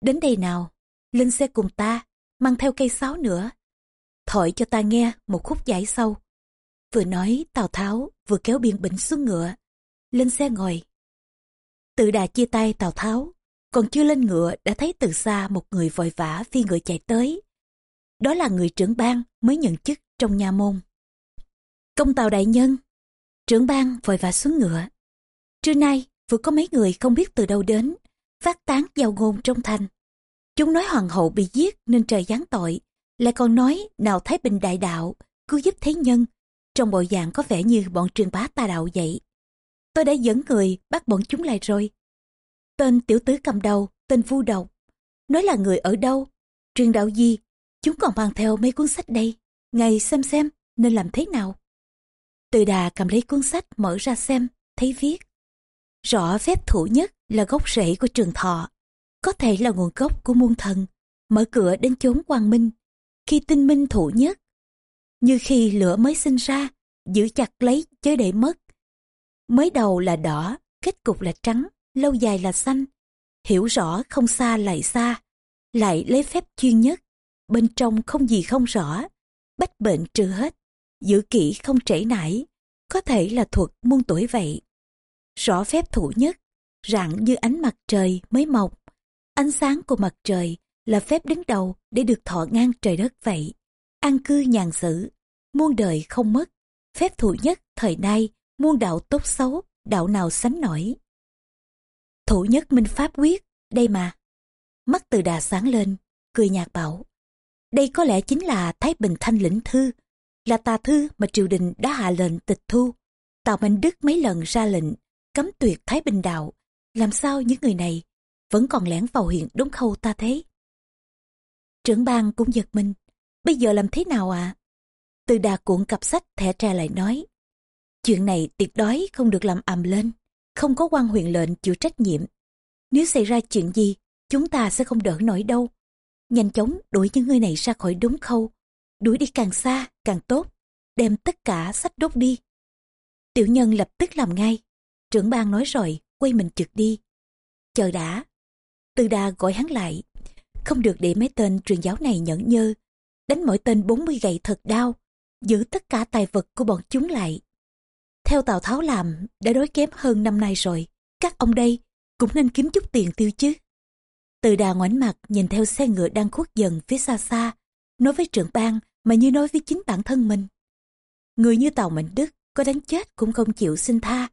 Đến đây nào, lên xe cùng ta, mang theo cây sáo nữa. Thổi cho ta nghe một khúc giải sâu. Vừa nói Tào Tháo vừa kéo biên bỉnh xuống ngựa. Lên xe ngồi. Tự đà chia tay Tào Tháo. Còn chưa lên ngựa đã thấy từ xa một người vội vã phi ngựa chạy tới. Đó là người trưởng ban mới nhận chức trong nhà môn. Công tàu đại nhân. Trưởng ban vội vã xuống ngựa. Trưa nay vừa có mấy người không biết từ đâu đến. Phát tán giao ngôn trong thành. Chúng nói hoàng hậu bị giết nên trời giáng tội. Lại còn nói nào Thái Bình đại đạo cứu giúp thế nhân trong bộ dạng có vẻ như bọn truyền bá tà đạo vậy. Tôi đã dẫn người bắt bọn chúng lại rồi. Tên tiểu tứ cầm đầu, tên vu độc. Nói là người ở đâu, truyền đạo gì, chúng còn mang theo mấy cuốn sách đây. Ngày xem xem nên làm thế nào. Từ đà cầm lấy cuốn sách mở ra xem, thấy viết. Rõ phép thủ nhất là gốc rễ của trường thọ, có thể là nguồn gốc của muôn thần, mở cửa đến chốn quang minh. Khi tinh minh thủ nhất, như khi lửa mới sinh ra, giữ chặt lấy chớ để mất. Mới đầu là đỏ, kết cục là trắng, lâu dài là xanh. Hiểu rõ không xa lại xa, lại lấy phép chuyên nhất. Bên trong không gì không rõ, bách bệnh trừ hết, giữ kỹ không trễ nải, có thể là thuật muôn tuổi vậy. Rõ phép thủ nhất, rạng như ánh mặt trời mới mọc. Ánh sáng của mặt trời là phép đứng đầu để được thọ ngang trời đất vậy an cư nhàn xử, muôn đời không mất, phép thủ nhất thời nay, muôn đạo tốt xấu, đạo nào sánh nổi. Thủ nhất minh pháp quyết, đây mà. Mắt từ đà sáng lên, cười nhạt bảo. Đây có lẽ chính là Thái Bình Thanh lĩnh thư, là tà thư mà triều đình đã hạ lệnh tịch thu. Tào minh Đức mấy lần ra lệnh, cấm tuyệt Thái Bình đạo. Làm sao những người này vẫn còn lẻn vào huyện đúng khâu ta thế? Trưởng bang cũng giật mình, Bây giờ làm thế nào ạ? À? Từ đà cuộn cặp sách thẻ tra lại nói. Chuyện này tuyệt đối không được làm ầm lên. Không có quan huyện lệnh chịu trách nhiệm. Nếu xảy ra chuyện gì, chúng ta sẽ không đỡ nổi đâu. Nhanh chóng đuổi những người này ra khỏi đúng khâu. Đuổi đi càng xa, càng tốt. Đem tất cả sách đốt đi. Tiểu nhân lập tức làm ngay. Trưởng ban nói rồi, quay mình trực đi. Chờ đã. Từ đà gọi hắn lại. Không được để mấy tên truyền giáo này nhẫn nhơ đánh mỗi tên 40 gậy thật đau, giữ tất cả tài vật của bọn chúng lại. Theo Tào Tháo làm, đã đối kém hơn năm nay rồi, các ông đây cũng nên kiếm chút tiền tiêu chứ. Từ đà ngoảnh mặt nhìn theo xe ngựa đang khuất dần phía xa xa, nói với trưởng ban mà như nói với chính bản thân mình. Người như Tào Mạnh Đức có đánh chết cũng không chịu xin tha,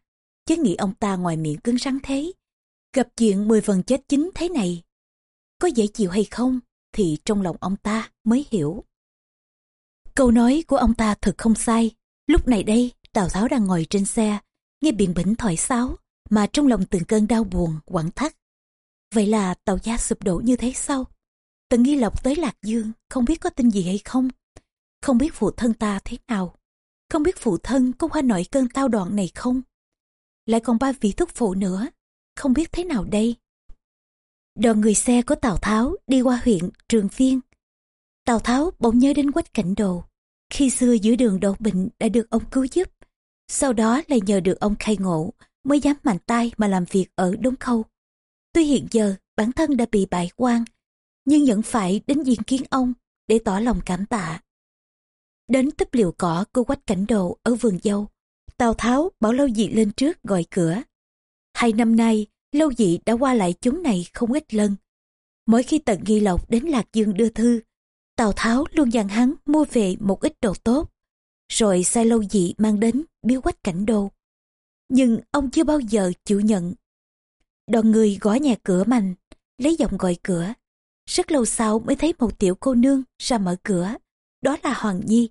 chứ nghĩ ông ta ngoài miệng cứng rắn thế. Gặp chuyện mười phần chết chính thế này, có dễ chịu hay không thì trong lòng ông ta mới hiểu. Câu nói của ông ta thật không sai. Lúc này đây, Tào Tháo đang ngồi trên xe, nghe biện bỉnh thoại sáo, mà trong lòng từng cơn đau buồn, quặn thắt. Vậy là tàu gia sụp đổ như thế sao? Tần nghi lộc tới Lạc Dương, không biết có tin gì hay không? Không biết phụ thân ta thế nào? Không biết phụ thân có qua nổi cơn tao đoạn này không? Lại còn ba vị thúc phụ nữa, không biết thế nào đây? Đoàn người xe của Tào Tháo đi qua huyện Trường Viên. Tào Tháo bỗng nhớ đến quách cảnh đồ. Khi xưa giữa đường đột bệnh đã được ông cứu giúp. Sau đó lại nhờ được ông khai ngộ mới dám mạnh tay mà làm việc ở Đống Khâu. Tuy hiện giờ bản thân đã bị bại quan, nhưng vẫn phải đến diện kiến ông để tỏ lòng cảm tạ. Đến tấp liều cỏ của quách cảnh đồ ở vườn dâu, Tào Tháo bảo Lâu Dị lên trước gọi cửa. Hai năm nay, Lâu Dị đã qua lại chúng này không ít lần. Mỗi khi Tận Nghi Lộc đến Lạc Dương đưa thư, Tào Tháo luôn dặn hắn mua về một ít đồ tốt, rồi sai Lâu Dị mang đến biếu quách cảnh đồ. Nhưng ông chưa bao giờ chịu nhận. Đoàn người gõ nhà cửa mạnh, lấy giọng gọi cửa. Rất lâu sau mới thấy một tiểu cô nương ra mở cửa. Đó là Hoàng Nhi.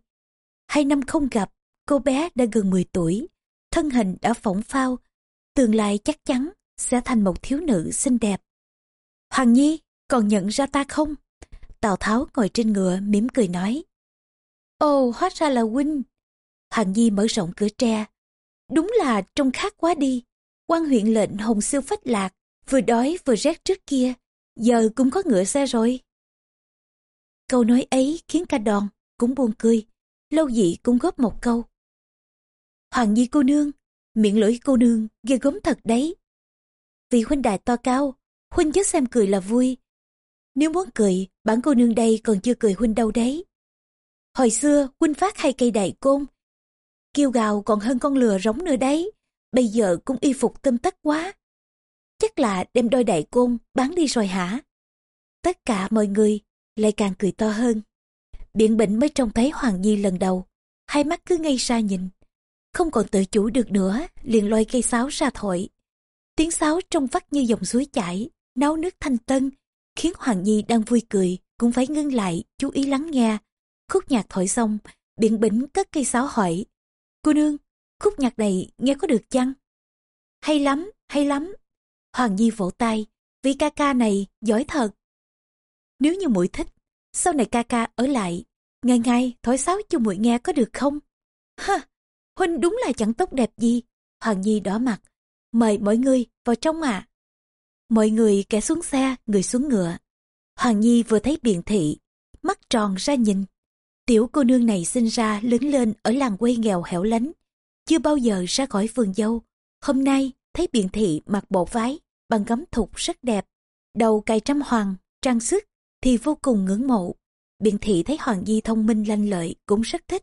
Hai năm không gặp, cô bé đã gần 10 tuổi. Thân hình đã phỏng phao, tương lai chắc chắn sẽ thành một thiếu nữ xinh đẹp. Hoàng Nhi, còn nhận ra ta không? Tào Tháo ngồi trên ngựa mỉm cười nói. Ồ, hóa ra là huynh. Hoàng Nhi mở rộng cửa tre. Đúng là trông khác quá đi. quan huyện lệnh hồng siêu phách lạc, vừa đói vừa rét trước kia, giờ cũng có ngựa xe rồi. Câu nói ấy khiến ca đòn cũng buồn cười, lâu dị cũng góp một câu. Hoàng Nhi cô nương, miệng lưỡi cô nương ghê gớm thật đấy. Vì huynh đại to cao, huynh chớ xem cười là vui. Nếu muốn cười, bản cô nương đây còn chưa cười huynh đâu đấy. Hồi xưa, huynh phát hai cây đại côn, kêu gào còn hơn con lừa rống nữa đấy. Bây giờ cũng y phục tâm tất quá. Chắc là đem đôi đại côn bán đi rồi hả? Tất cả mọi người lại càng cười to hơn. Biện bệnh mới trông thấy Hoàng Nhi lần đầu, hai mắt cứ ngây ra nhìn. Không còn tự chủ được nữa, liền lôi cây sáo ra thổi. Tiếng sáo trong vắt như dòng suối chảy, nấu nước thanh tân, khiến Hoàng Nhi đang vui cười, cũng phải ngưng lại, chú ý lắng nghe. Khúc nhạc thổi xong, biện bỉnh cất cây sáo hỏi. Cô nương, khúc nhạc này nghe có được chăng? Hay lắm, hay lắm. Hoàng Nhi vỗ tay, vì ca ca này giỏi thật. Nếu như muội thích, sau này ca ca ở lại, ngày ngày thổi sáo cho muội nghe có được không? Ha, huynh đúng là chẳng tốt đẹp gì. Hoàng Nhi đỏ mặt, mời mọi người vào trong ạ. Mọi người kẻ xuống xe, người xuống ngựa. Hoàng Nhi vừa thấy biện thị, mắt tròn ra nhìn. Tiểu cô nương này sinh ra lớn lên ở làng quê nghèo hẻo lánh, chưa bao giờ ra khỏi vườn dâu. Hôm nay thấy biện thị mặc bộ váy bằng gấm thục rất đẹp, đầu cài trăm hoàng, trang sức thì vô cùng ngưỡng mộ. Biện thị thấy Hoàng Nhi thông minh lanh lợi cũng rất thích,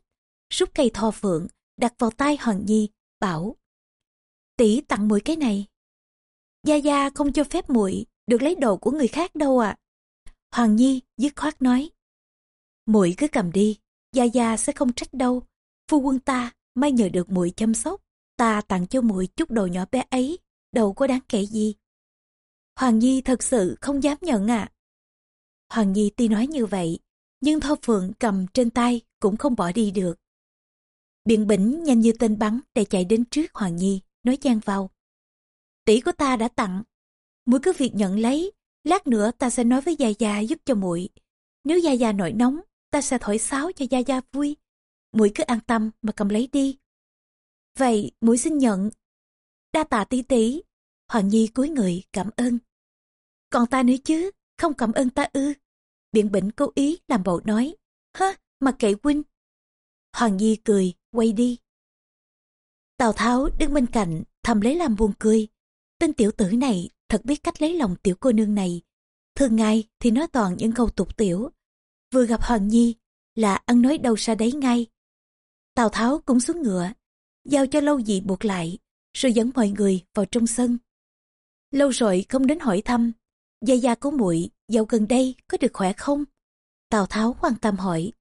rút cây thò phượng đặt vào tay Hoàng Nhi, bảo tỷ tặng muội cái này. Gia Gia không cho phép muội được lấy đồ của người khác đâu ạ. Hoàng Nhi dứt khoát nói. muội cứ cầm đi, Gia Gia sẽ không trách đâu. Phu quân ta may nhờ được muội chăm sóc, ta tặng cho muội chút đồ nhỏ bé ấy, đâu có đáng kể gì. Hoàng Nhi thật sự không dám nhận ạ. Hoàng Nhi tuy nói như vậy, nhưng Thơ Phượng cầm trên tay cũng không bỏ đi được. Biện bỉnh nhanh như tên bắn để chạy đến trước Hoàng Nhi, nói chan vào. Tỷ của ta đã tặng, muội cứ việc nhận lấy, lát nữa ta sẽ nói với Gia Gia giúp cho muội. Nếu Gia Gia nổi nóng, ta sẽ thổi sáo cho Gia Gia vui. Muội cứ an tâm mà cầm lấy đi. Vậy muội xin nhận. Đa tạ tỷ tỷ. Hoàng Nhi cúi người cảm ơn. Còn ta nữa chứ, không cảm ơn ta ư. Biện bỉnh cố ý làm bộ nói. hơ mà kệ huynh. Hoàng Nhi cười, quay đi. Tào Tháo đứng bên cạnh, thầm lấy làm buồn cười. Tên tiểu tử này thật biết cách lấy lòng tiểu cô nương này. Thường ngày thì nói toàn những câu tục tiểu. Vừa gặp Hoàng Nhi là ăn nói đâu xa đấy ngay. Tào Tháo cũng xuống ngựa, giao cho lâu dị buộc lại, rồi dẫn mọi người vào trong sân. Lâu rồi không đến hỏi thăm, gia gia của muội dạo gần đây có được khỏe không? Tào Tháo quan tâm hỏi.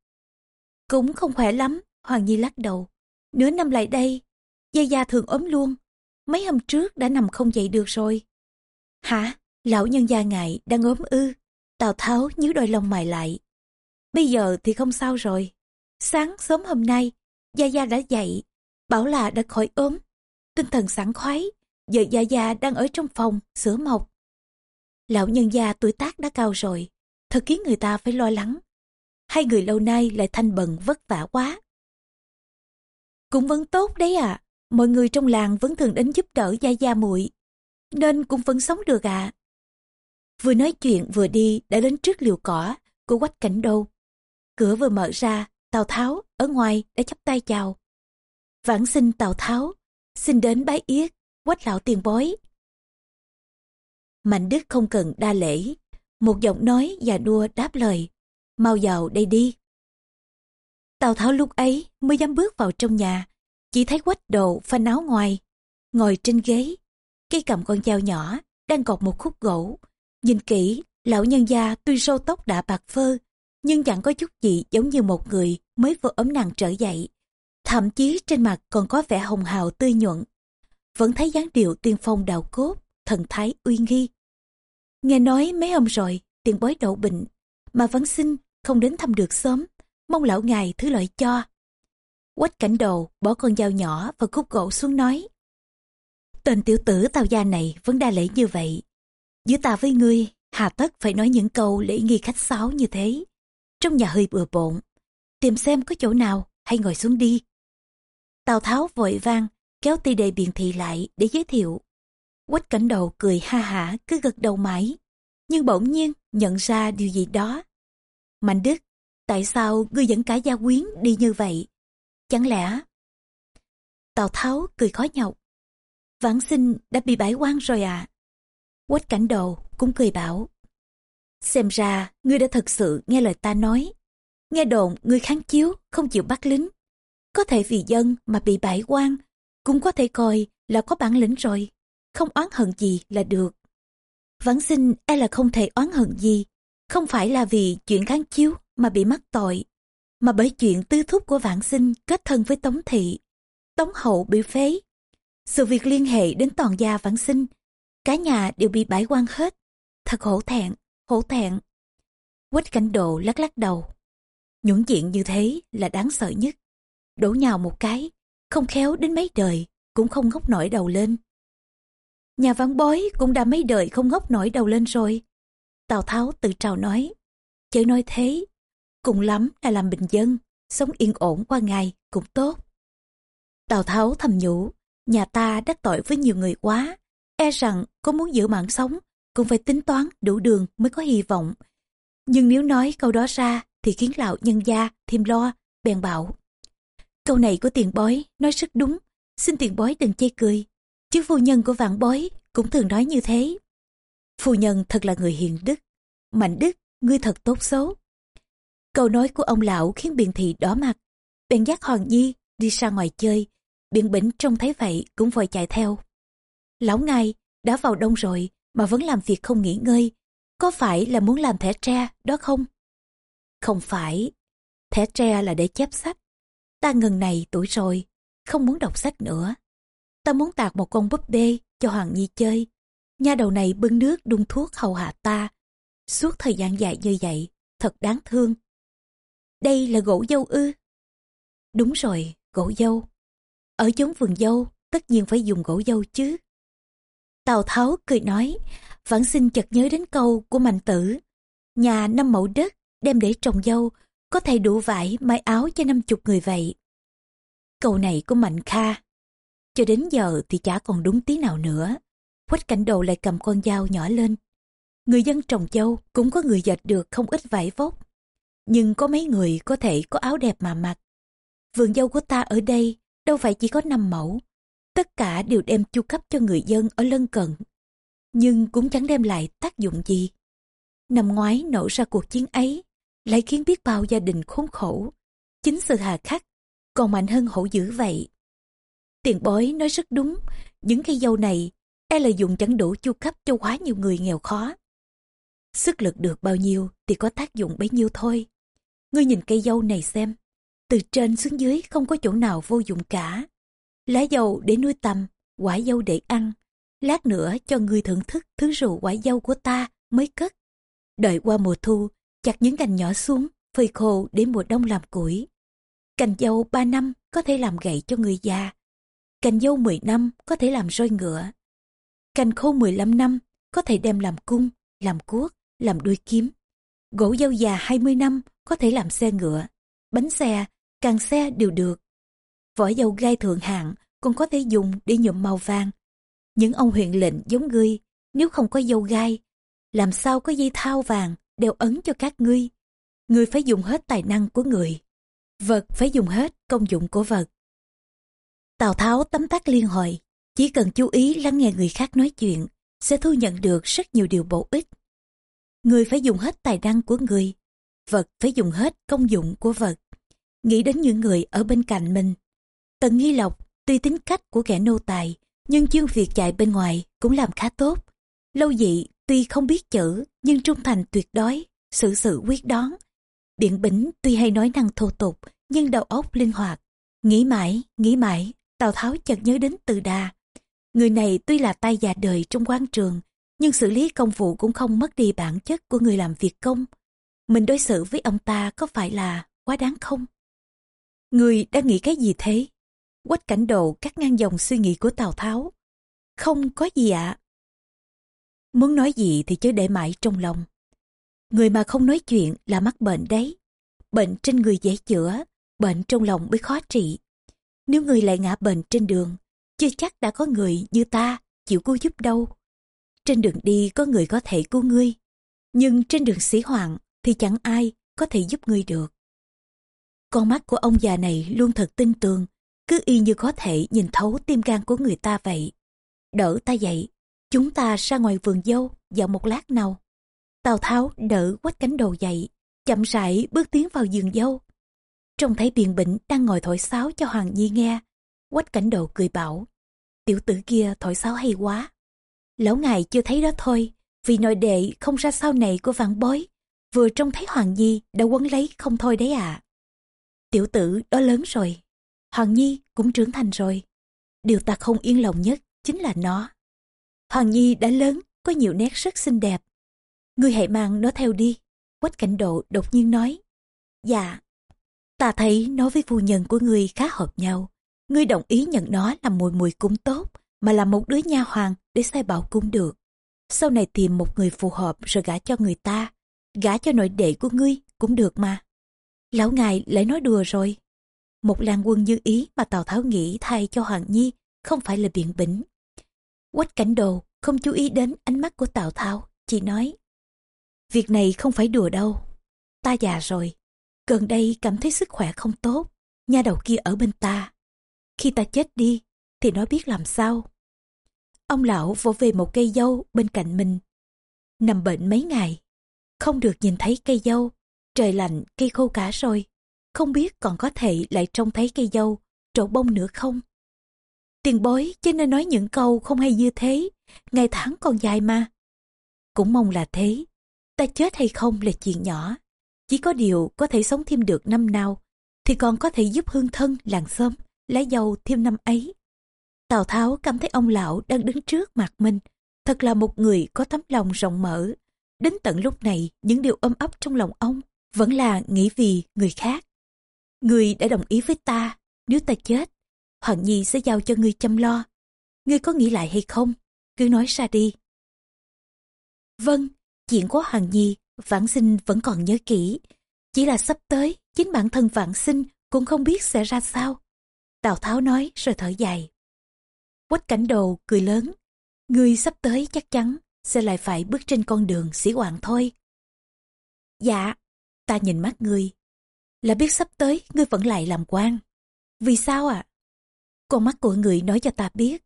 Cũng không khỏe lắm, Hoàng Nhi lắc đầu. Nửa năm lại đây, Gia Gia thường ốm luôn. Mấy hôm trước đã nằm không dậy được rồi. Hả? Lão nhân gia ngài đang ốm ư? Tào Tháo nhíu đôi lông mày lại. Bây giờ thì không sao rồi. Sáng sớm hôm nay, Gia Gia đã dậy, bảo là đã khỏi ốm. Tinh thần sảng khoái, giờ Gia Gia đang ở trong phòng, sửa mộc. Lão nhân gia tuổi tác đã cao rồi, thật khiến người ta phải lo lắng. Hai người lâu nay lại thanh bần vất vả quá. Cũng vẫn tốt đấy à, mọi người trong làng vẫn thường đến giúp đỡ Gia Gia muội nên cũng vẫn sống được ạ. À. Vừa nói chuyện vừa đi đã đến trước liều cỏ của quách cảnh đô. Cửa vừa mở ra, Tào Tháo ở ngoài đã chắp tay chào. Vãng sinh Tào Tháo, xin đến bái yết, quách lão tiền bối. Mạnh Đức không cần đa lễ, một giọng nói và đua đáp lời, mau vào đây đi. Tào Tháo lúc ấy mới dám bước vào trong nhà, chỉ thấy quách đồ phanh áo ngoài, ngồi trên ghế, cây cầm con dao nhỏ, đang cột một khúc gỗ. Nhìn kỹ, lão nhân gia tuy râu tóc đã bạc phơ, nhưng chẳng có chút gì giống như một người mới vừa ấm nặng trở dậy. Thậm chí trên mặt còn có vẻ hồng hào tươi nhuận. Vẫn thấy dáng điệu tiên phong đào cốt, thần thái uy nghi. Nghe nói mấy hôm rồi, tiền bối đậu bệnh, mà vẫn xin không đến thăm được sớm, mong lão ngài thứ lợi cho. Quách cảnh đồ bỏ con dao nhỏ và khúc gỗ xuống nói. Tên tiểu tử tao gia này vẫn đa lễ như vậy. Giữa ta với ngươi, hà tất phải nói những câu lễ nghi khách sáo như thế. Trong nhà hơi bừa bộn, tìm xem có chỗ nào, hay ngồi xuống đi. Tào Tháo vội vang, kéo ti đề biện thị lại để giới thiệu. Quách cảnh đầu cười ha hả cứ gật đầu mãi, nhưng bỗng nhiên nhận ra điều gì đó. Mạnh Đức, tại sao ngươi dẫn cả gia quyến đi như vậy? Chẳng lẽ... Tào Tháo cười khó nhọc. Vãng sinh đã bị bãi quan rồi à? Quách cảnh đầu cũng cười bảo. Xem ra, ngươi đã thật sự nghe lời ta nói. Nghe đồn, ngươi kháng chiếu, không chịu bắt lính. Có thể vì dân mà bị bãi quan, cũng có thể coi là có bản lĩnh rồi. Không oán hận gì là được. Vãng sinh e là không thể oán hận gì. Không phải là vì chuyện kháng chiếu mà bị mắc tội, mà bởi chuyện tư thúc của vãng sinh kết thân với Tống Thị. Tống Hậu bị phế. Sự việc liên hệ đến toàn gia vãng sinh, cả nhà đều bị bãi quan hết. Thật hổ thẹn hổ thẹn. Quách cảnh độ lắc lắc đầu. Những chuyện như thế là đáng sợ nhất. Đổ nhào một cái, không khéo đến mấy đời, cũng không ngóc nổi đầu lên. Nhà văn bói cũng đã mấy đời không ngóc nổi đầu lên rồi. Tào Tháo tự trào nói. Chớ nói thế, cùng lắm là làm bình dân, sống yên ổn qua ngày cũng tốt. Tào Tháo thầm nhủ, nhà ta đắc tội với nhiều người quá, e rằng có muốn giữ mạng sống cũng phải tính toán đủ đường mới có hy vọng. Nhưng nếu nói câu đó ra thì khiến lão nhân gia thêm lo, bèn bảo. Câu này của tiền bói nói rất đúng, xin tiền bói đừng chê cười. Chứ phu nhân của vạn bói cũng thường nói như thế. Phu nhân thật là người hiền đức, mạnh đức, ngươi thật tốt xấu. Câu nói của ông lão khiến biện thị đỏ mặt, bèn dắt Hoàng Nhi đi ra ngoài chơi, biện bỉnh trông thấy vậy cũng vội chạy theo. Lão ngài đã vào đông rồi, mà vẫn làm việc không nghỉ ngơi, có phải là muốn làm thẻ tre đó không? Không phải, thẻ tre là để chép sách. Ta ngần này tuổi rồi, không muốn đọc sách nữa. Ta muốn tạc một con búp bê cho Hoàng Nhi chơi. Nha đầu này bưng nước đun thuốc hầu hạ ta. Suốt thời gian dài như vậy, thật đáng thương. Đây là gỗ dâu ư? Đúng rồi, gỗ dâu. Ở chốn vườn dâu, tất nhiên phải dùng gỗ dâu chứ. Tào Tháo cười nói, vẫn sinh chợt nhớ đến câu của mạnh tử. Nhà năm mẫu đất, đem để trồng dâu, có thể đủ vải, may áo cho năm chục người vậy. Câu này của Mạnh Kha. Cho đến giờ thì chả còn đúng tí nào nữa. Quách cảnh đầu lại cầm con dao nhỏ lên. Người dân trồng dâu cũng có người dệt được không ít vải vóc. Nhưng có mấy người có thể có áo đẹp mà mặc. Vườn dâu của ta ở đây đâu phải chỉ có năm mẫu, tất cả đều đem chu cấp cho người dân ở lân cận. Nhưng cũng chẳng đem lại tác dụng gì. Năm ngoái nổ ra cuộc chiến ấy, lại khiến biết bao gia đình khốn khổ. Chính sự hà khắc, còn mạnh hơn hổ dữ vậy. Tiền bối nói rất đúng, những cây dâu này e là dùng chẳng đủ chu cấp cho quá nhiều người nghèo khó. Sức lực được bao nhiêu thì có tác dụng bấy nhiêu thôi. Ngươi nhìn cây dâu này xem, từ trên xuống dưới không có chỗ nào vô dụng cả lá dâu để nuôi tầm, quả dâu để ăn, lát nữa cho ngươi thưởng thức thứ rượu quả dâu của ta mới cất. Đợi qua mùa thu, chặt những cành nhỏ xuống, phơi khô để mùa đông làm củi. Cành dâu ba năm có thể làm gậy cho người già. Cành dâu 10 năm có thể làm roi ngựa. Cành khô 15 năm có thể đem làm cung, làm cuốc, làm đuôi kiếm. Gỗ dâu già 20 năm có thể làm xe ngựa, bánh xe, càng xe đều được. Vỏ dâu gai thượng hạng còn có thể dùng để nhuộm màu vàng. Những ông huyện lệnh giống ngươi, nếu không có dâu gai, làm sao có dây thao vàng đeo ấn cho các ngươi. Ngươi phải dùng hết tài năng của người. Vật phải dùng hết công dụng của vật. Tào Tháo tấm tắc liên hồi, chỉ cần chú ý lắng nghe người khác nói chuyện, sẽ thu nhận được rất nhiều điều bổ ích. Người phải dùng hết tài năng của người, vật phải dùng hết công dụng của vật. Nghĩ đến những người ở bên cạnh mình. Tần Nghi Lộc, tuy tính cách của kẻ nô tài, nhưng chuyên việc chạy bên ngoài cũng làm khá tốt. Lâu dị, tuy không biết chữ, nhưng trung thành tuyệt đối, xử sự quyết đoán. Biện Bỉnh tuy hay nói năng thô tục, nhưng đầu óc linh hoạt. Nghĩ mãi, nghĩ mãi, Tào Tháo chợt nhớ đến Từ Đà. Người này tuy là tay già đời trong quan trường, nhưng xử lý công vụ cũng không mất đi bản chất của người làm việc công. Mình đối xử với ông ta có phải là quá đáng không? Người đang nghĩ cái gì thế? Quách cảnh độ cắt ngang dòng suy nghĩ của Tào Tháo. Không có gì ạ. Muốn nói gì thì chớ để mãi trong lòng. Người mà không nói chuyện là mắc bệnh đấy. Bệnh trên người dễ chữa, bệnh trong lòng mới khó trị. Nếu người lại ngã bệnh trên đường, chưa chắc đã có người như ta chịu cứu giúp đâu. Trên đường đi có người có thể cứu ngươi, nhưng trên đường sĩ hoàng thì chẳng ai có thể giúp ngươi được. Con mắt của ông già này luôn thật tin tường, cứ y như có thể nhìn thấu tim gan của người ta vậy. Đỡ ta dậy, chúng ta ra ngoài vườn dâu dạo một lát nào. Tào Tháo đỡ quách cánh đầu dậy, chậm rãi bước tiến vào giường dâu. Trông thấy biện bỉnh đang ngồi thổi sáo cho Hoàng Nhi nghe. Quách cảnh đầu cười bảo, tiểu tử kia thổi sáo hay quá. Lão ngài chưa thấy đó thôi, vì nội đệ không ra sau này của vạn bối. Vừa trông thấy Hoàng Nhi đã quấn lấy không thôi đấy ạ. Tiểu tử đó lớn rồi, Hoàng Nhi cũng trưởng thành rồi. Điều ta không yên lòng nhất chính là nó. Hoàng Nhi đã lớn, có nhiều nét rất xinh đẹp. Ngươi hãy mang nó theo đi. Quách cảnh độ đột nhiên nói. Dạ, ta thấy nó với phu nhân của ngươi khá hợp nhau. Ngươi đồng ý nhận nó làm mùi mùi cũng tốt, mà là một đứa nha hoàng để sai bảo cũng được. Sau này tìm một người phù hợp rồi gả cho người ta. Gả cho nội đệ của ngươi cũng được mà. Lão ngài lại nói đùa rồi. Một làng quân như ý mà Tào Tháo nghĩ thay cho Hoàng Nhi không phải là biện bỉnh. Quách cảnh đồ không chú ý đến ánh mắt của Tào Tháo, chỉ nói. Việc này không phải đùa đâu. Ta già rồi, gần đây cảm thấy sức khỏe không tốt, nha đầu kia ở bên ta. Khi ta chết đi, thì nó biết làm sao. Ông lão vỗ về một cây dâu bên cạnh mình. Nằm bệnh mấy ngày, không được nhìn thấy cây dâu, trời lạnh cây khô cả rồi. Không biết còn có thể lại trông thấy cây dâu, trổ bông nữa không? Tiền bối cho nên nói những câu không hay như thế, ngày tháng còn dài mà. Cũng mong là thế, ta chết hay không là chuyện nhỏ. Chỉ có điều có thể sống thêm được năm nào, thì còn có thể giúp hương thân làng xóm, lấy dầu thêm năm ấy. Tào Tháo cảm thấy ông lão đang đứng trước mặt mình, thật là một người có tấm lòng rộng mở. Đến tận lúc này, những điều ấm ấp trong lòng ông vẫn là nghĩ vì người khác. Người đã đồng ý với ta, nếu ta chết, Hoàng Nhi sẽ giao cho ngươi chăm lo. Ngươi có nghĩ lại hay không? Cứ nói ra đi. Vâng, chuyện của Hoàng Nhi, Vãn Sinh vẫn còn nhớ kỹ. Chỉ là sắp tới, chính bản thân Vãn Sinh cũng không biết sẽ ra sao. Tào Tháo nói rồi thở dài. Quách cảnh đồ cười lớn. Ngươi sắp tới chắc chắn sẽ lại phải bước trên con đường sĩ hoàng thôi. Dạ, ta nhìn mắt ngươi, là biết sắp tới ngươi vẫn lại làm quan. Vì sao ạ? À? Con mắt của người nói cho ta biết.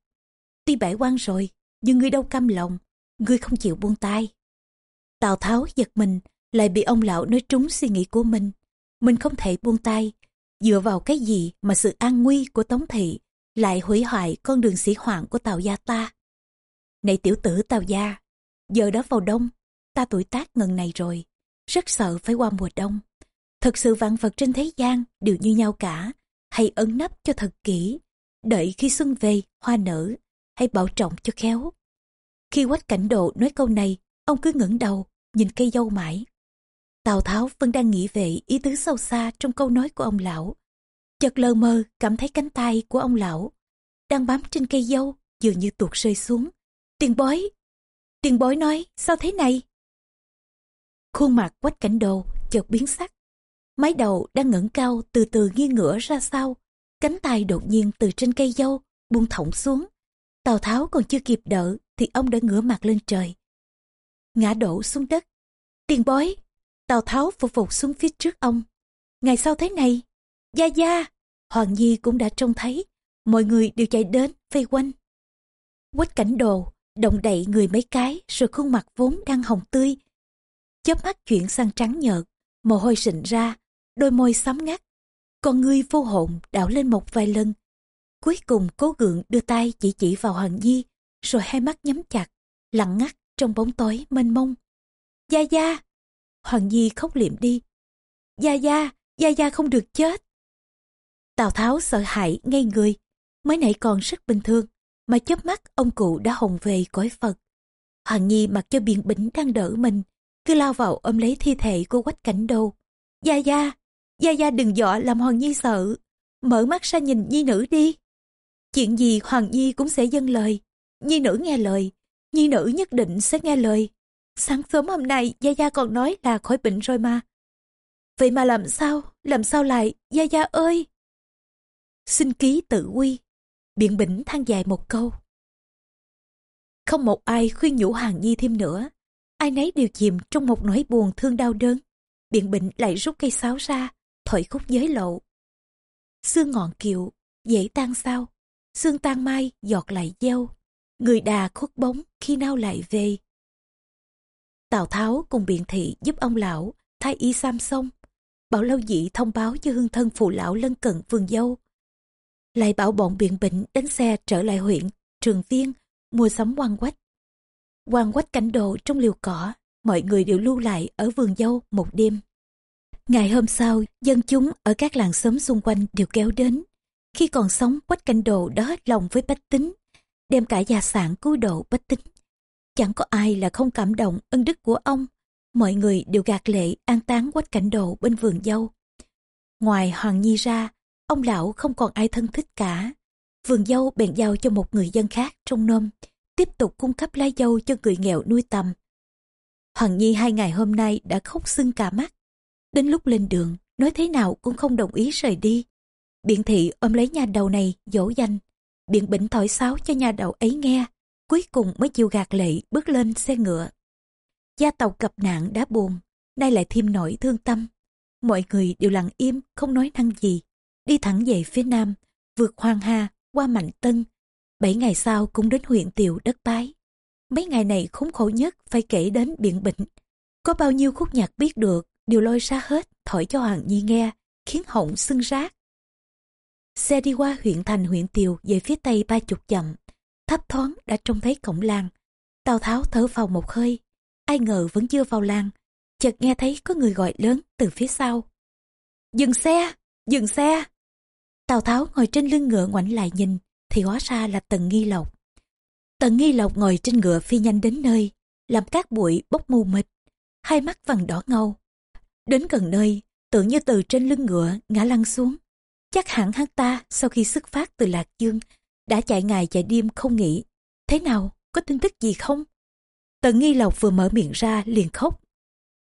Tuy bãi quan rồi, nhưng ngươi đâu cam lòng, ngươi không chịu buông tay. Tào Tháo giật mình, lại bị ông lão nói trúng suy nghĩ của mình. Mình không thể buông tay, dựa vào cái gì mà sự an nguy của Tống Thị lại hủy hoại con đường sĩ hoạn của Tào gia ta. Này tiểu tử Tào gia, giờ đó vào đông, ta tuổi tác ngần này rồi, rất sợ phải qua mùa đông. Thật sự vạn vật trên thế gian đều như nhau cả, hãy ấn nấp cho thật kỹ, đợi khi xuân về, hoa nở, hãy bảo trọng cho khéo. Khi quách cảnh độ nói câu này, ông cứ ngẩng đầu, nhìn cây dâu mãi. Tào Tháo vẫn đang nghĩ về ý tứ sâu xa trong câu nói của ông lão. Chợt lờ mơ cảm thấy cánh tay của ông lão đang bám trên cây dâu dường như tuột rơi xuống. Tiền bói! Tiền bói nói, sao thế này? Khuôn mặt quách cảnh đồ chợt biến sắc. Mái đầu đang ngẩng cao từ từ nghiêng ngửa ra sau. Cánh tay đột nhiên từ trên cây dâu buông thõng xuống. Tào Tháo còn chưa kịp đỡ thì ông đã ngửa mặt lên trời. Ngã đổ xuống đất. Tiền bói! Tào Tháo phục phục xuống phía trước ông. Ngày sau thế này? Gia Gia! Hoàng Nhi cũng đã trông thấy. Mọi người đều chạy đến, vây quanh. Quách cảnh đồ, động đậy người mấy cái rồi khuôn mặt vốn đang hồng tươi. Chớp mắt chuyển sang trắng nhợt, mồ hôi sịn ra, đôi môi sắm ngắt. Con ngươi vô hồn đảo lên một vài lần. Cuối cùng cố gượng đưa tay chỉ chỉ vào Hoàng Nhi, rồi hai mắt nhắm chặt, lặng ngắt trong bóng tối mênh mông. Gia Gia! Hoàng Nhi khóc liệm đi. Gia Gia! Gia Gia không được chết! Tào Tháo sợ hãi ngay người, mới nãy còn rất bình thường, mà chớp mắt ông cụ đã hồng về cõi Phật. Hoàng Nhi mặc cho biện bỉnh đang đỡ mình, cứ lao vào ôm lấy thi thể của quách cảnh đô. Gia Gia! Gia Gia đừng dọa làm Hoàng Nhi sợ, mở mắt ra nhìn Nhi nữ đi. Chuyện gì Hoàng Nhi cũng sẽ dâng lời, Nhi nữ nghe lời, Nhi nữ nhất định sẽ nghe lời. Sáng sớm hôm nay Gia Gia còn nói là khỏi bệnh rồi mà. Vậy mà làm sao, làm sao lại, Gia Gia ơi! Xin ký tự quy, biện bỉnh than dài một câu. Không một ai khuyên nhủ Hàng Nhi thêm nữa, ai nấy đều chìm trong một nỗi buồn thương đau đớn. Biện bỉnh lại rút cây sáo ra, thổi khúc giới lộ. Xương ngọn kiệu, dễ tan sao, xương tan mai giọt lại gieo. người đà khuất bóng khi nào lại về. Tào Tháo cùng biện thị giúp ông lão thay y sam xong. Bảo lâu dị thông báo cho hương thân phụ lão lân cận vườn dâu. Lại bảo bọn biện bệnh đánh xe trở lại huyện, trường viên, mua sắm quan quách. Quan quách cảnh đồ trong liều cỏ, mọi người đều lưu lại ở vườn dâu một đêm. Ngày hôm sau, dân chúng ở các làng xóm xung quanh đều kéo đến. Khi còn sống, quách cảnh đồ đã hết lòng với bách tính, đem cả gia sản cứu độ bách tính Chẳng có ai là không cảm động ân đức của ông. Mọi người đều gạt lệ an táng quách cảnh đồ bên vườn dâu. Ngoài Hoàng Nhi ra, ông lão không còn ai thân thích cả. Vườn dâu bèn giao cho một người dân khác trong nôm, tiếp tục cung cấp lá dâu cho người nghèo nuôi tầm. Hoàng Nhi hai ngày hôm nay đã khóc sưng cả mắt. Đến lúc lên đường, nói thế nào cũng không đồng ý rời đi. Biện thị ôm lấy nhà đầu này dỗ dành. Biện bệnh thổi sáo cho nhà đầu ấy nghe cuối cùng mới chịu gạt lệ bước lên xe ngựa. Gia tộc gặp nạn đã buồn, nay lại thêm nỗi thương tâm. Mọi người đều lặng im, không nói năng gì. Đi thẳng về phía nam, vượt Hoàng Hà, qua Mạnh Tân. Bảy ngày sau cũng đến huyện Tiều đất Bái. Mấy ngày này khốn khổ nhất phải kể đến biện bệnh. Có bao nhiêu khúc nhạc biết được, đều lôi ra hết, thổi cho Hoàng Nhi nghe, khiến họng sưng rác. Xe đi qua huyện thành huyện Tiều về phía tây ba chục dặm thấp thoáng đã trông thấy cổng làng. Tào Tháo thở vào một hơi, ai ngờ vẫn chưa vào làng. Chợt nghe thấy có người gọi lớn từ phía sau. Dừng xe, dừng xe. Tào Tháo ngồi trên lưng ngựa ngoảnh lại nhìn, thì hóa ra là Tần Nghi Lộc. Tần Nghi Lộc ngồi trên ngựa phi nhanh đến nơi, làm cát bụi bốc mù mịt, hai mắt vằn đỏ ngầu. Đến gần nơi, tưởng như từ trên lưng ngựa ngã lăn xuống. Chắc hẳn hắn ta sau khi xuất phát từ Lạc Dương đã chạy ngày chạy đêm không nghỉ. Thế nào, có tin tức gì không? Tần Nghi Lộc vừa mở miệng ra liền khóc.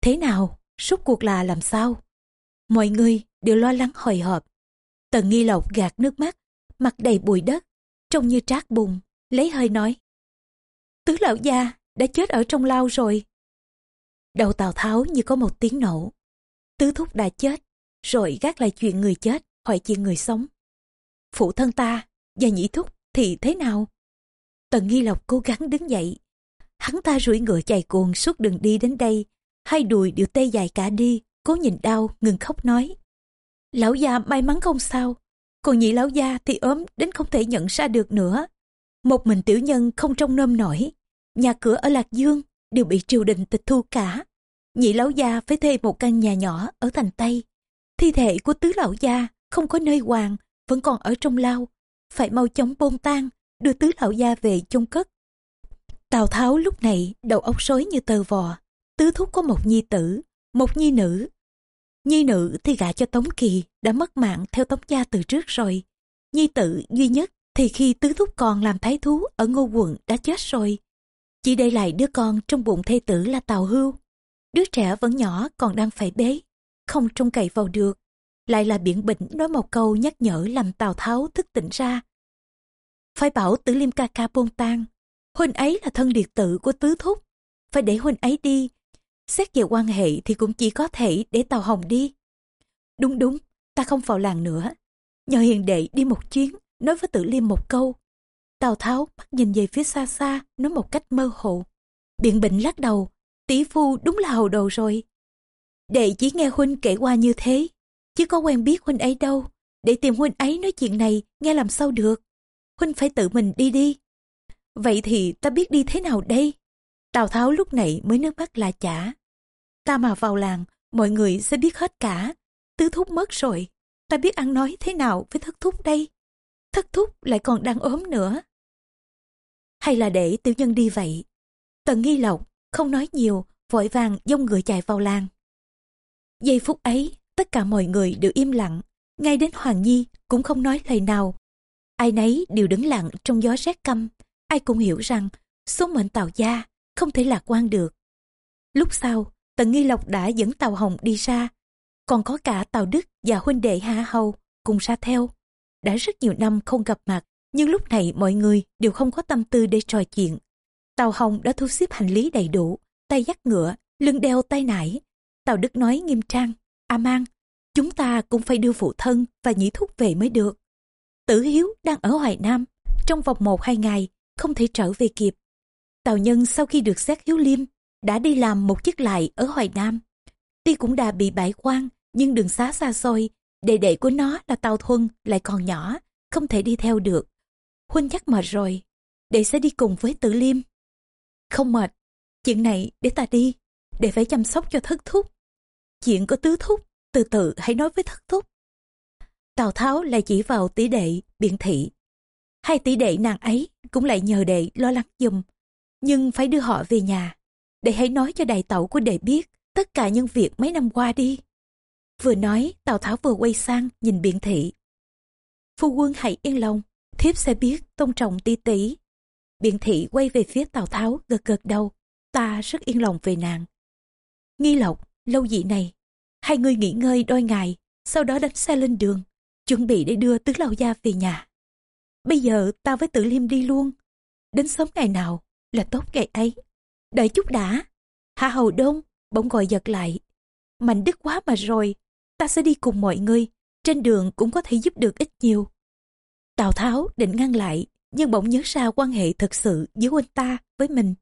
Thế nào, suốt cuộc là làm sao? Mọi người đều lo lắng hồi hộp. Tần Nghi Lộc gạt nước mắt, mặt đầy bụi đất, trông như trát bùn, lấy hơi nói. Tứ lão gia đã chết ở trong lao rồi. Đầu Tào Tháo như có một tiếng nổ. Tứ thúc đã chết, rồi gác lại chuyện người chết, hỏi chuyện người sống. Phụ thân ta và nhị thúc thì thế nào? Tần Nghi Lộc cố gắng đứng dậy. Hắn ta rủi ngựa chạy cuồng suốt đường đi đến đây. Hai đùi đều tê dài cả đi, cố nhìn đau, ngừng khóc nói. Lão gia may mắn không sao, còn nhị lão gia thì ốm đến không thể nhận ra được nữa. Một mình tiểu nhân không trông nôm nổi. Nhà cửa ở Lạc Dương đều bị triều đình tịch thu cả. Nhị lão gia phải thuê một căn nhà nhỏ ở thành Tây. Thi thể của tứ lão gia không có nơi hoàng, vẫn còn ở trong lao, phải mau chóng bôn tan, đưa tứ lão gia về chôn cất. Tào Tháo lúc này đầu óc rối như tờ vò. Tứ thúc có một nhi tử, một nhi nữ. Nhi nữ thì gả cho Tống Kỳ đã mất mạng theo Tống gia từ trước rồi. Nhi tử duy nhất thì khi tứ thúc còn làm thái thú ở ngô quận đã chết rồi. Chỉ để lại đứa con trong bụng thê tử là Tào Hưu. Đứa trẻ vẫn nhỏ còn đang phải bế, không trông cậy vào được. Lại là biển bệnh nói một câu nhắc nhở làm Tào Tháo thức tỉnh ra. Phải bảo tử liêm ca ca bôn tan. Huynh ấy là thân điệt tử của tứ thúc. Phải để huynh ấy đi. Xét về quan hệ thì cũng chỉ có thể để Tào Hồng đi. Đúng đúng, ta không vào làng nữa. Nhờ hiền đệ đi một chuyến, nói với tử liêm một câu. Tào Tháo mắt nhìn về phía xa xa, nói một cách mơ hồ. Biện bệnh lắc đầu, tỷ phu đúng là hầu đầu rồi. Đệ chỉ nghe huynh kể qua như thế, chứ có quen biết huynh ấy đâu. Để tìm huynh ấy nói chuyện này, nghe làm sao được. Huynh phải tự mình đi đi. Vậy thì ta biết đi thế nào đây? Tào Tháo lúc này mới nước mắt là chả. Ta mà vào làng, mọi người sẽ biết hết cả. Tứ thúc mất rồi, ta biết ăn nói thế nào với thất thúc đây? Thất thúc lại còn đang ốm nữa. Hay là để tiểu nhân đi vậy? Tần nghi lộc, không nói nhiều, vội vàng dông người chạy vào làng. Giây phút ấy, tất cả mọi người đều im lặng, ngay đến Hoàng Nhi cũng không nói lời nào. Ai nấy đều đứng lặng trong gió rét căm, ai cũng hiểu rằng số mệnh tàu Gia không thể lạc quan được. Lúc sau, Tần Nghi Lộc đã dẫn Tàu Hồng đi ra, còn có cả Tàu Đức và huynh đệ Hạ Hầu cùng ra theo. Đã rất nhiều năm không gặp mặt, nhưng lúc này mọi người đều không có tâm tư để trò chuyện. Tàu Hồng đã thu xếp hành lý đầy đủ, tay dắt ngựa, lưng đeo tay nải. Tàu Đức nói nghiêm trang, A Mang, chúng ta cũng phải đưa phụ thân và nhị thúc về mới được. Tử Hiếu đang ở Hoài Nam, trong vòng một hai ngày, không thể trở về kịp. Tào Nhân sau khi được xét Hiếu Liêm, đã đi làm một chiếc lại ở Hoài Nam. Tuy cũng đã bị bãi quan, nhưng đường xá xa xôi, đệ đệ của nó là Tào Thuân lại còn nhỏ, không thể đi theo được. Huynh chắc mệt rồi, đệ sẽ đi cùng với Tử Liêm. Không mệt, chuyện này để ta đi, để phải chăm sóc cho thất thúc. Chuyện của tứ thúc, từ từ hãy nói với thất thúc. Tào Tháo lại chỉ vào tỷ đệ, biện thị. Hai tỷ đệ nàng ấy cũng lại nhờ đệ lo lắng giùm, nhưng phải đưa họ về nhà. Đệ hãy nói cho đại tẩu của đệ biết tất cả những việc mấy năm qua đi. Vừa nói, Tào Tháo vừa quay sang nhìn biện thị. Phu quân hãy yên lòng, thiếp sẽ biết tôn trọng ti tỷ. Biện thị quay về phía Tào Tháo gật gật đầu, ta rất yên lòng về nàng. Nghi lộc, lâu dị này, hai người nghỉ ngơi đôi ngày, sau đó đánh xe lên đường, chuẩn bị để đưa tứ lão gia về nhà. Bây giờ ta với tử liêm đi luôn, đến sớm ngày nào là tốt ngày ấy. Đợi chút đã, Hạ Hầu Đông bỗng gọi giật lại. Mạnh đức quá mà rồi, ta sẽ đi cùng mọi người, trên đường cũng có thể giúp được ít nhiều. Tào Tháo định ngăn lại, nhưng bỗng nhớ ra quan hệ thực sự giữa huynh ta với mình.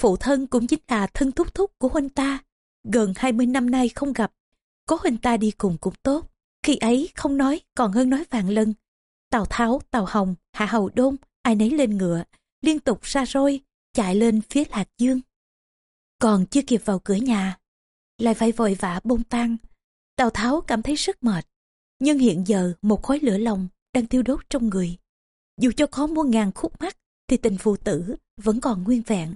Phụ thân cũng chính là thân thúc thúc của huynh ta, gần 20 năm nay không gặp, có huynh ta đi cùng cũng tốt. Khi ấy không nói còn hơn nói vạn lần. Tào Tháo, Tào Hồng, Hạ Hầu Đôn, ai nấy lên ngựa, liên tục ra roi, chạy lên phía Lạc Dương. Còn chưa kịp vào cửa nhà, lại phải vội vã bông tan. Tào Tháo cảm thấy rất mệt, nhưng hiện giờ một khối lửa lòng đang thiêu đốt trong người. Dù cho có muôn ngàn khúc mắt, thì tình phụ tử vẫn còn nguyên vẹn.